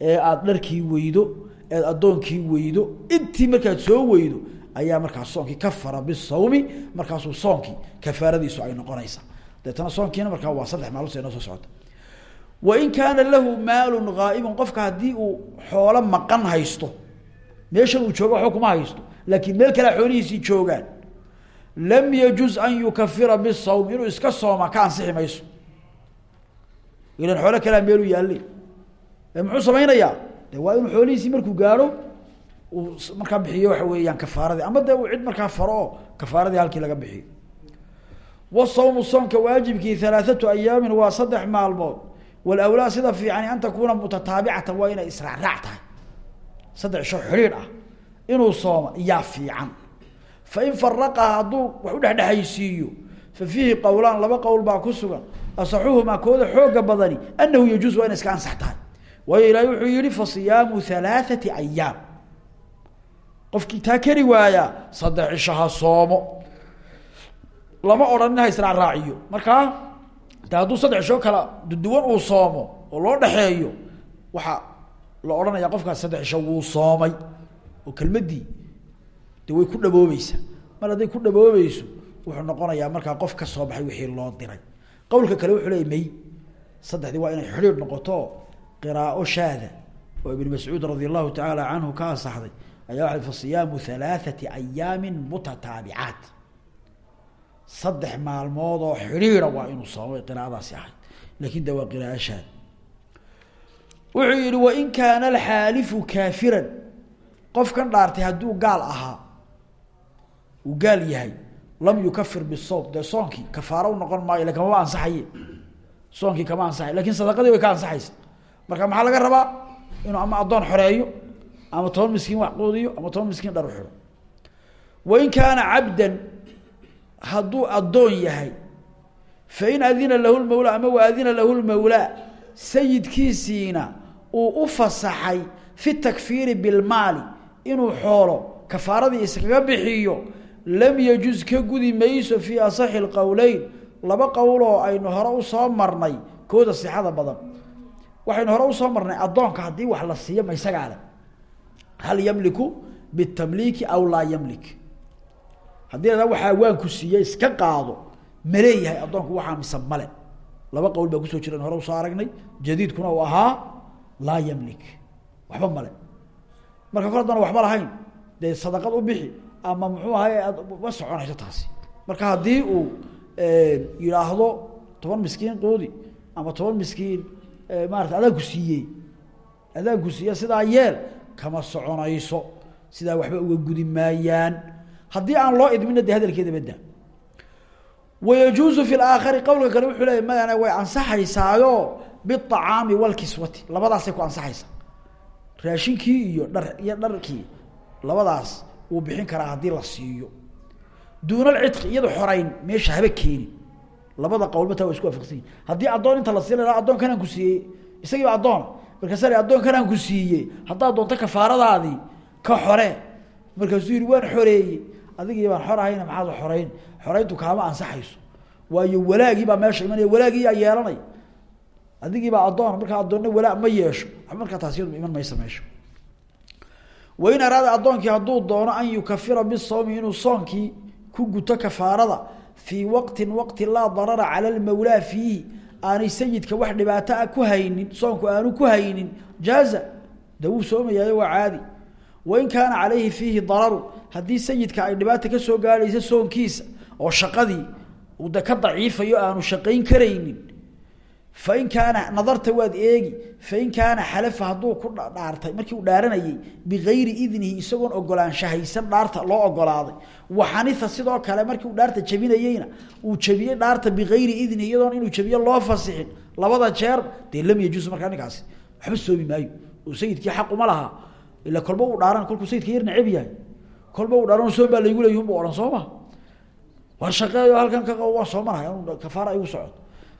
ee aada dharkii weydo eed addoonkii weydo intii markaad soo weydo ayaa markaas soonkii kafara bisawmi markaasuu soonkii kafaaradiisu ay noqonaysaa deetana soonkiina markaa waa saddex maalmood sa soo socota. Wain kaana lahu maalun ghaa'ibun qofka haddii uu xoolo maqan haysto meeshan uu jooga waxba kuma haysto laakiin meel kalea xoolihiisii joogaan lam yajuz an yukafira bisawm inuu iska sooma ka ansixi mayso. Ilan xoolo kalea meeluu yaallay muxuu samaynayaa de waa inuu xoolihiisii markuu gaadho uu markaa bixiyo waxa weeyaan kafaaradii. Ama de uu cid markaa faro oo halkii laga bixiyo. Wasawmu soonka waajibkii halaathatu ayaamin waa saddex maalmood. Walawlaa sida fiicani an takuuna mutataabicatan waa inay israacraac tahay. Saddex isho xidhiidh ah. Inuu sooma iyaa fiican. Fain faraqaha hadduu wax u dhexdhexaysiiyo fa fiihi qowlaan laba qowl baa ku sugan. Asaxuhumaa kooda xooga badani anahu yajuuz waa ina iska ansax waayo ilaahay wuxuu yihi fasiyaamu halaathati ayaam qofkii taa keri waayaa saddex cisho ha soomo. Lama odhanin ha israacraaciyo markaa de hadduu saddex cisho kala duduwan uu soomo oo loo dhexeeyo waxaa la odhanaya qofkaas saddex cisho wuu soomay oo kelmaddii de way ku mar hadday ku dhaboobeyso wuxuu noqonayaa qof ka soo baxay wixii loo diray. Qowlka kale wuxuu leey may saddexdii waa inay xidhiidh noqoto qiraao shaada oo ibn mascuud radi allahu tacaala canhu ka asaxday ayaa waxa fa siyaamu halaathati ayaamin mutataabicaat saddex maalmood oo xidhiidha waa inuu soomay qiraadaasi ahayd laakiin de waa qiraao shaada. Wuxuu yihi wain kaana alxaalifu kaafiran. Qofkan dhaartay hadduu gaal ahaa uu gaal yahay lam yukafir bisawm dee soonkii kafaaro u noqon maayo maba ansaxaye soonkii kama ansaxay laakiin sadaqadii way ka ansaxaysa marka maxaa laga rabaa inuu ama addoon xoreeyo ama toban miskiin wax quudiyo ama toban miskiin dhar u xidho wain kaana cabdan hadduu addoon yahay fain adina lahu lmawlaa ama waadina lahu lmawlaa sayidkiisiina uu u fasaxay fi takfiiri bilmaali inuu xoolo kafaaradii iskaga bixiyo lam yajuz ka gudi mayso fii asaxi lqowleyn laba qowloo aynu hore u soo marnay kooda sixada badan waxaynu hore u soo marnay addoonka haddii wax la siiyo ma isagaa le hal yamliku bitamliiki aw laa yamlik. Haddii la waxaa waanku siiye iska qaado ma leeyahay addoonku waxaa mise male laba qowl baa ku soo jiran hore u soo aragnay jadiidkuna uu ahaa laa yamlik. Waxba male marka kor haddana waxba lahayn dee sadaqad u bixi ama muxuu ahay ma soconayso taasi. Marka haddii uu yidhaahdo toban miskiin quudi ama toban miskiin maarata adaanku siiyey. Adaanku siiye sidaa yeel kama soconayso. Sidaa waxba uga gudi maayaan. Haddii aan loo idmina dee hadalkeeda badda wayajuuzu fi laakhari qowlka kale wuxuu leeya madana way ansaxaysaayo biacaami walkiswati labadaasay ku ansaxaysaa. Raashinkii iyo dhar iyo dharkii labadaas wuu bixin karaa haddii la siiyo. Duuna alcidqi iyado xorayn meesha haba keenin labada qowlba taa waa isku waafaqsan yihiin haddii addoon inta la sii la addoonkan aan ku siiyey isagiiba addoona markaasa la addoonkan aan ku siiyey. Haddaad doonto kafaaradaadii ka xore. Markaasuu yihi waan xoreeyey. Adigii baan xor maxaad xoreyn? Xoreyntu kaama ansaxayso. Waayo walaagiibaa meesha imanaya walaagii yaa yeelanay. Adigiibaa addoona markaa addoonna walaa ma yeesho. Markaa taas iman maysa meesha. Wain araada addoonkii hadduu doono an yukafira bisawmi inuu soonkii ku guto kafaarada fii waqtin waqti laa darara cala lmawlaa fiihi aanay sayidka wax dhibaato a ku haynin soonku aanu ku haynin jaaza de wuu soomayaayo waa caadi. Wain kaana calayhi fiihi dararu haddii sayidka ay dhibaata ka soo gaadhaysa soonkiisa oo shaqadii uu de ka daciifayo aanu shaqayn karaynin fain kaana nadarta waad eegi fain kaana xalafa hadduu ku dhaartay markii uu dhaaranayey bigayri idnihi isagoon ogolaanshahaysan dhaarta loo ogolaaday waxanitha sidoo kale markii uu dhaarta jabinayeyna uu jabiyey dhaarta bigayri idnihi iyadoon inuu jabiyo loo fasixin labada jeer dee lam yajuus markaa ninkaasi waxba soomi maayo oo sayidkii xaq uma lahaa ila kolba uu dhaaran kolkuu sayidka yar necab yahay kolba uu dhaaran soom baa laygu leeyih unbuu odhan soo ma war shaqeeyo halkan ka waa soomanahay anu kafaara igu socod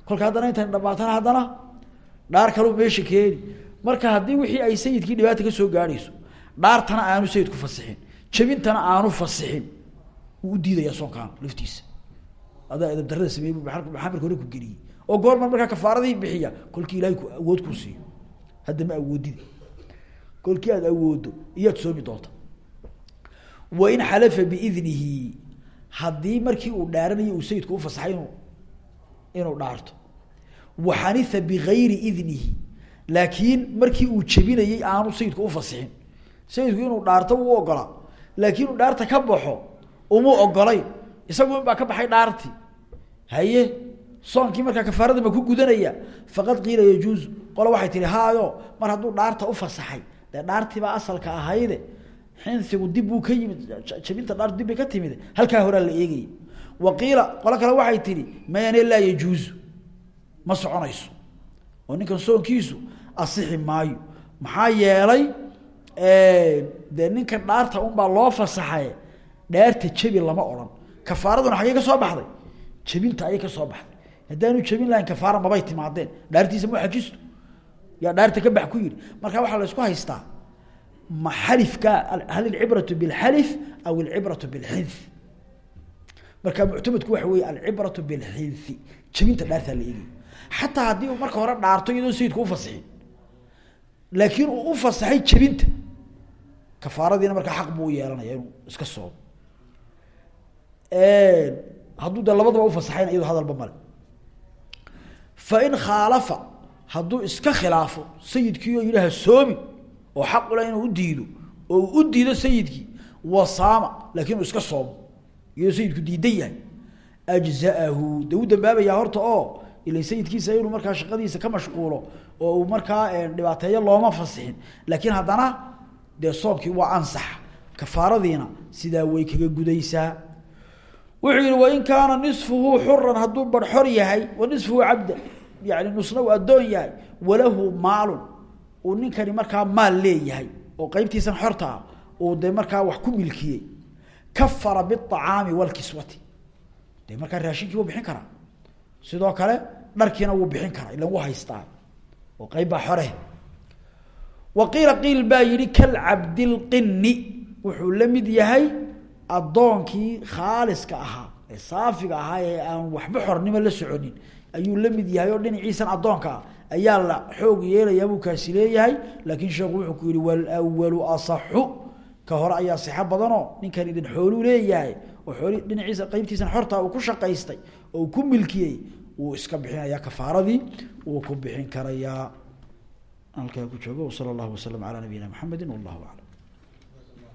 kolka haddana intan dhamaatana haddana dhaar kaleu meesha keeni. Marka haddii wixii ay sayidkii dhibaata ka soo gaadhayso dhaartana aanu sayidku fasixin jabintana aanu fasixin. Wuu u diidayaa soonkaan laftiisa. Adaa edab darada sameeyey bu maxaa marka hore ku geliyey. Oo goorman markaa kafaaradii bixiya kolkii ilaahay ku awood kuu siiyo. Hadda ma awoodida kolkii aad awoodo iyaad soomi doonta. Wain xalafa biidnihi haddii markii uu dhaaranayo uu sayidku ufasaxay inuu inuu dhaarto. Waxanitha bigayri idnihi. Laakiin markii uu jebinayey aanu sayidku ufasixin sayidku inuu dhaarto wuu ogolaa. Laakiin dhaarta ka baxo uma ogolayn isagu baa ka baxay dhaartii. Haye soonkii markaa kafaarada ma ku gudanaya. Faqad qiila yajuuzu qola waxay tihi haayo mar hadduu dhaarta ufasaxay dee dhaartiibaa asalka ahayde. Xinsigu dib buu ka yimid jabinta dhaartu dib bay ka timid halkaa horaa la eegaya wa qiila qolo kale waxay tihi mayane laa yajuuzu. Ma soconayso. Oo ninkan soonkiisu asixi maayo. Maxaa yeelay dee ninkan dhaarta unbaa loo fasaxay dhaarta jebi lama odhan. Kafaaraduna xaggey ka soo baxday? Jebinta ayay ka soo baxday. Haddaanu jebin lahayn kafaara mabay timaadeen. Dhaartiisa ma xajisto. Yaa dhaarta ka bax ku yidhi. Marka waxaa la isku haystaa ma xalifka hal ilcibratu bilxalif aw ilcibratu bilxinth marka muctamadku waxa weeye alcibratu bilxinthi jebinta dhaartaa la eegay. Xataa haddii marka hore dhaarto iyadoo sayidku ufasixin laakiin uu ufasaxay jebinta. Kafaaradiina markaa xaq buu yeelanaya inuu iska soomo hadduu de labadaba ufasaxayna iyado hadalba male. Fain khaalafa hadduu iska khilaafo sayidkii oo yidhaha soomi oo xaq ula inuu udiido oo u diido sayidkii wasaama laakiin iska soomo iyadoo sayidku diidan yahay ajzaahu. De u dambaabayaa horta oo ila sayidkiisa inuu markaa shaqadiisa ka mashquulo oo markaa dhibaateeyo looma fasixin laakiin haddana dee soomkii waa ansax. Kafaaradiina sidaa way kaga gudaysaa. Wuxuu yihi wain kaana nisfuhu xuran hadduu barxor yahay wa nisfuhu cabda yani nusna uu addoon yahay walahu maalun. Uu ninkani markaa maal leeyahay oo qeybtiisan xorta ah de markaa wax ku milkiyey kafara biacaami walkiswati de markaa raashinkii wuu bixin karaa sidoo kale dharkiina wuu bixin karaa ilan wuu haystaa oo qeyb xore wa qiila qiil baa yihi kalcabdilqini wuxuu la yahay addoonkii khaaliska ahaa ee saafiga ahaa ee aan waxba xornimo la soconin ayuu la yahay oo dhinaciisan addoonka ayaa la xoog yeelayaa buu kaasi leeyahay laakiin sheekhu wuxuu ku yihi walawalu asaxu ka hore ayaa sixo badanoo ninkan idin xooluu leeyahay oo xooli dhinaciisa qeybtiisan xorta uu ku shaqaystay oo ku milkiyey wuu iska bixinayaa kafaaradii wuu ku bixin karayaa. Halkaa ku joogo sala allahu wasalam calaa nabiyina maxamedi wallahu aclam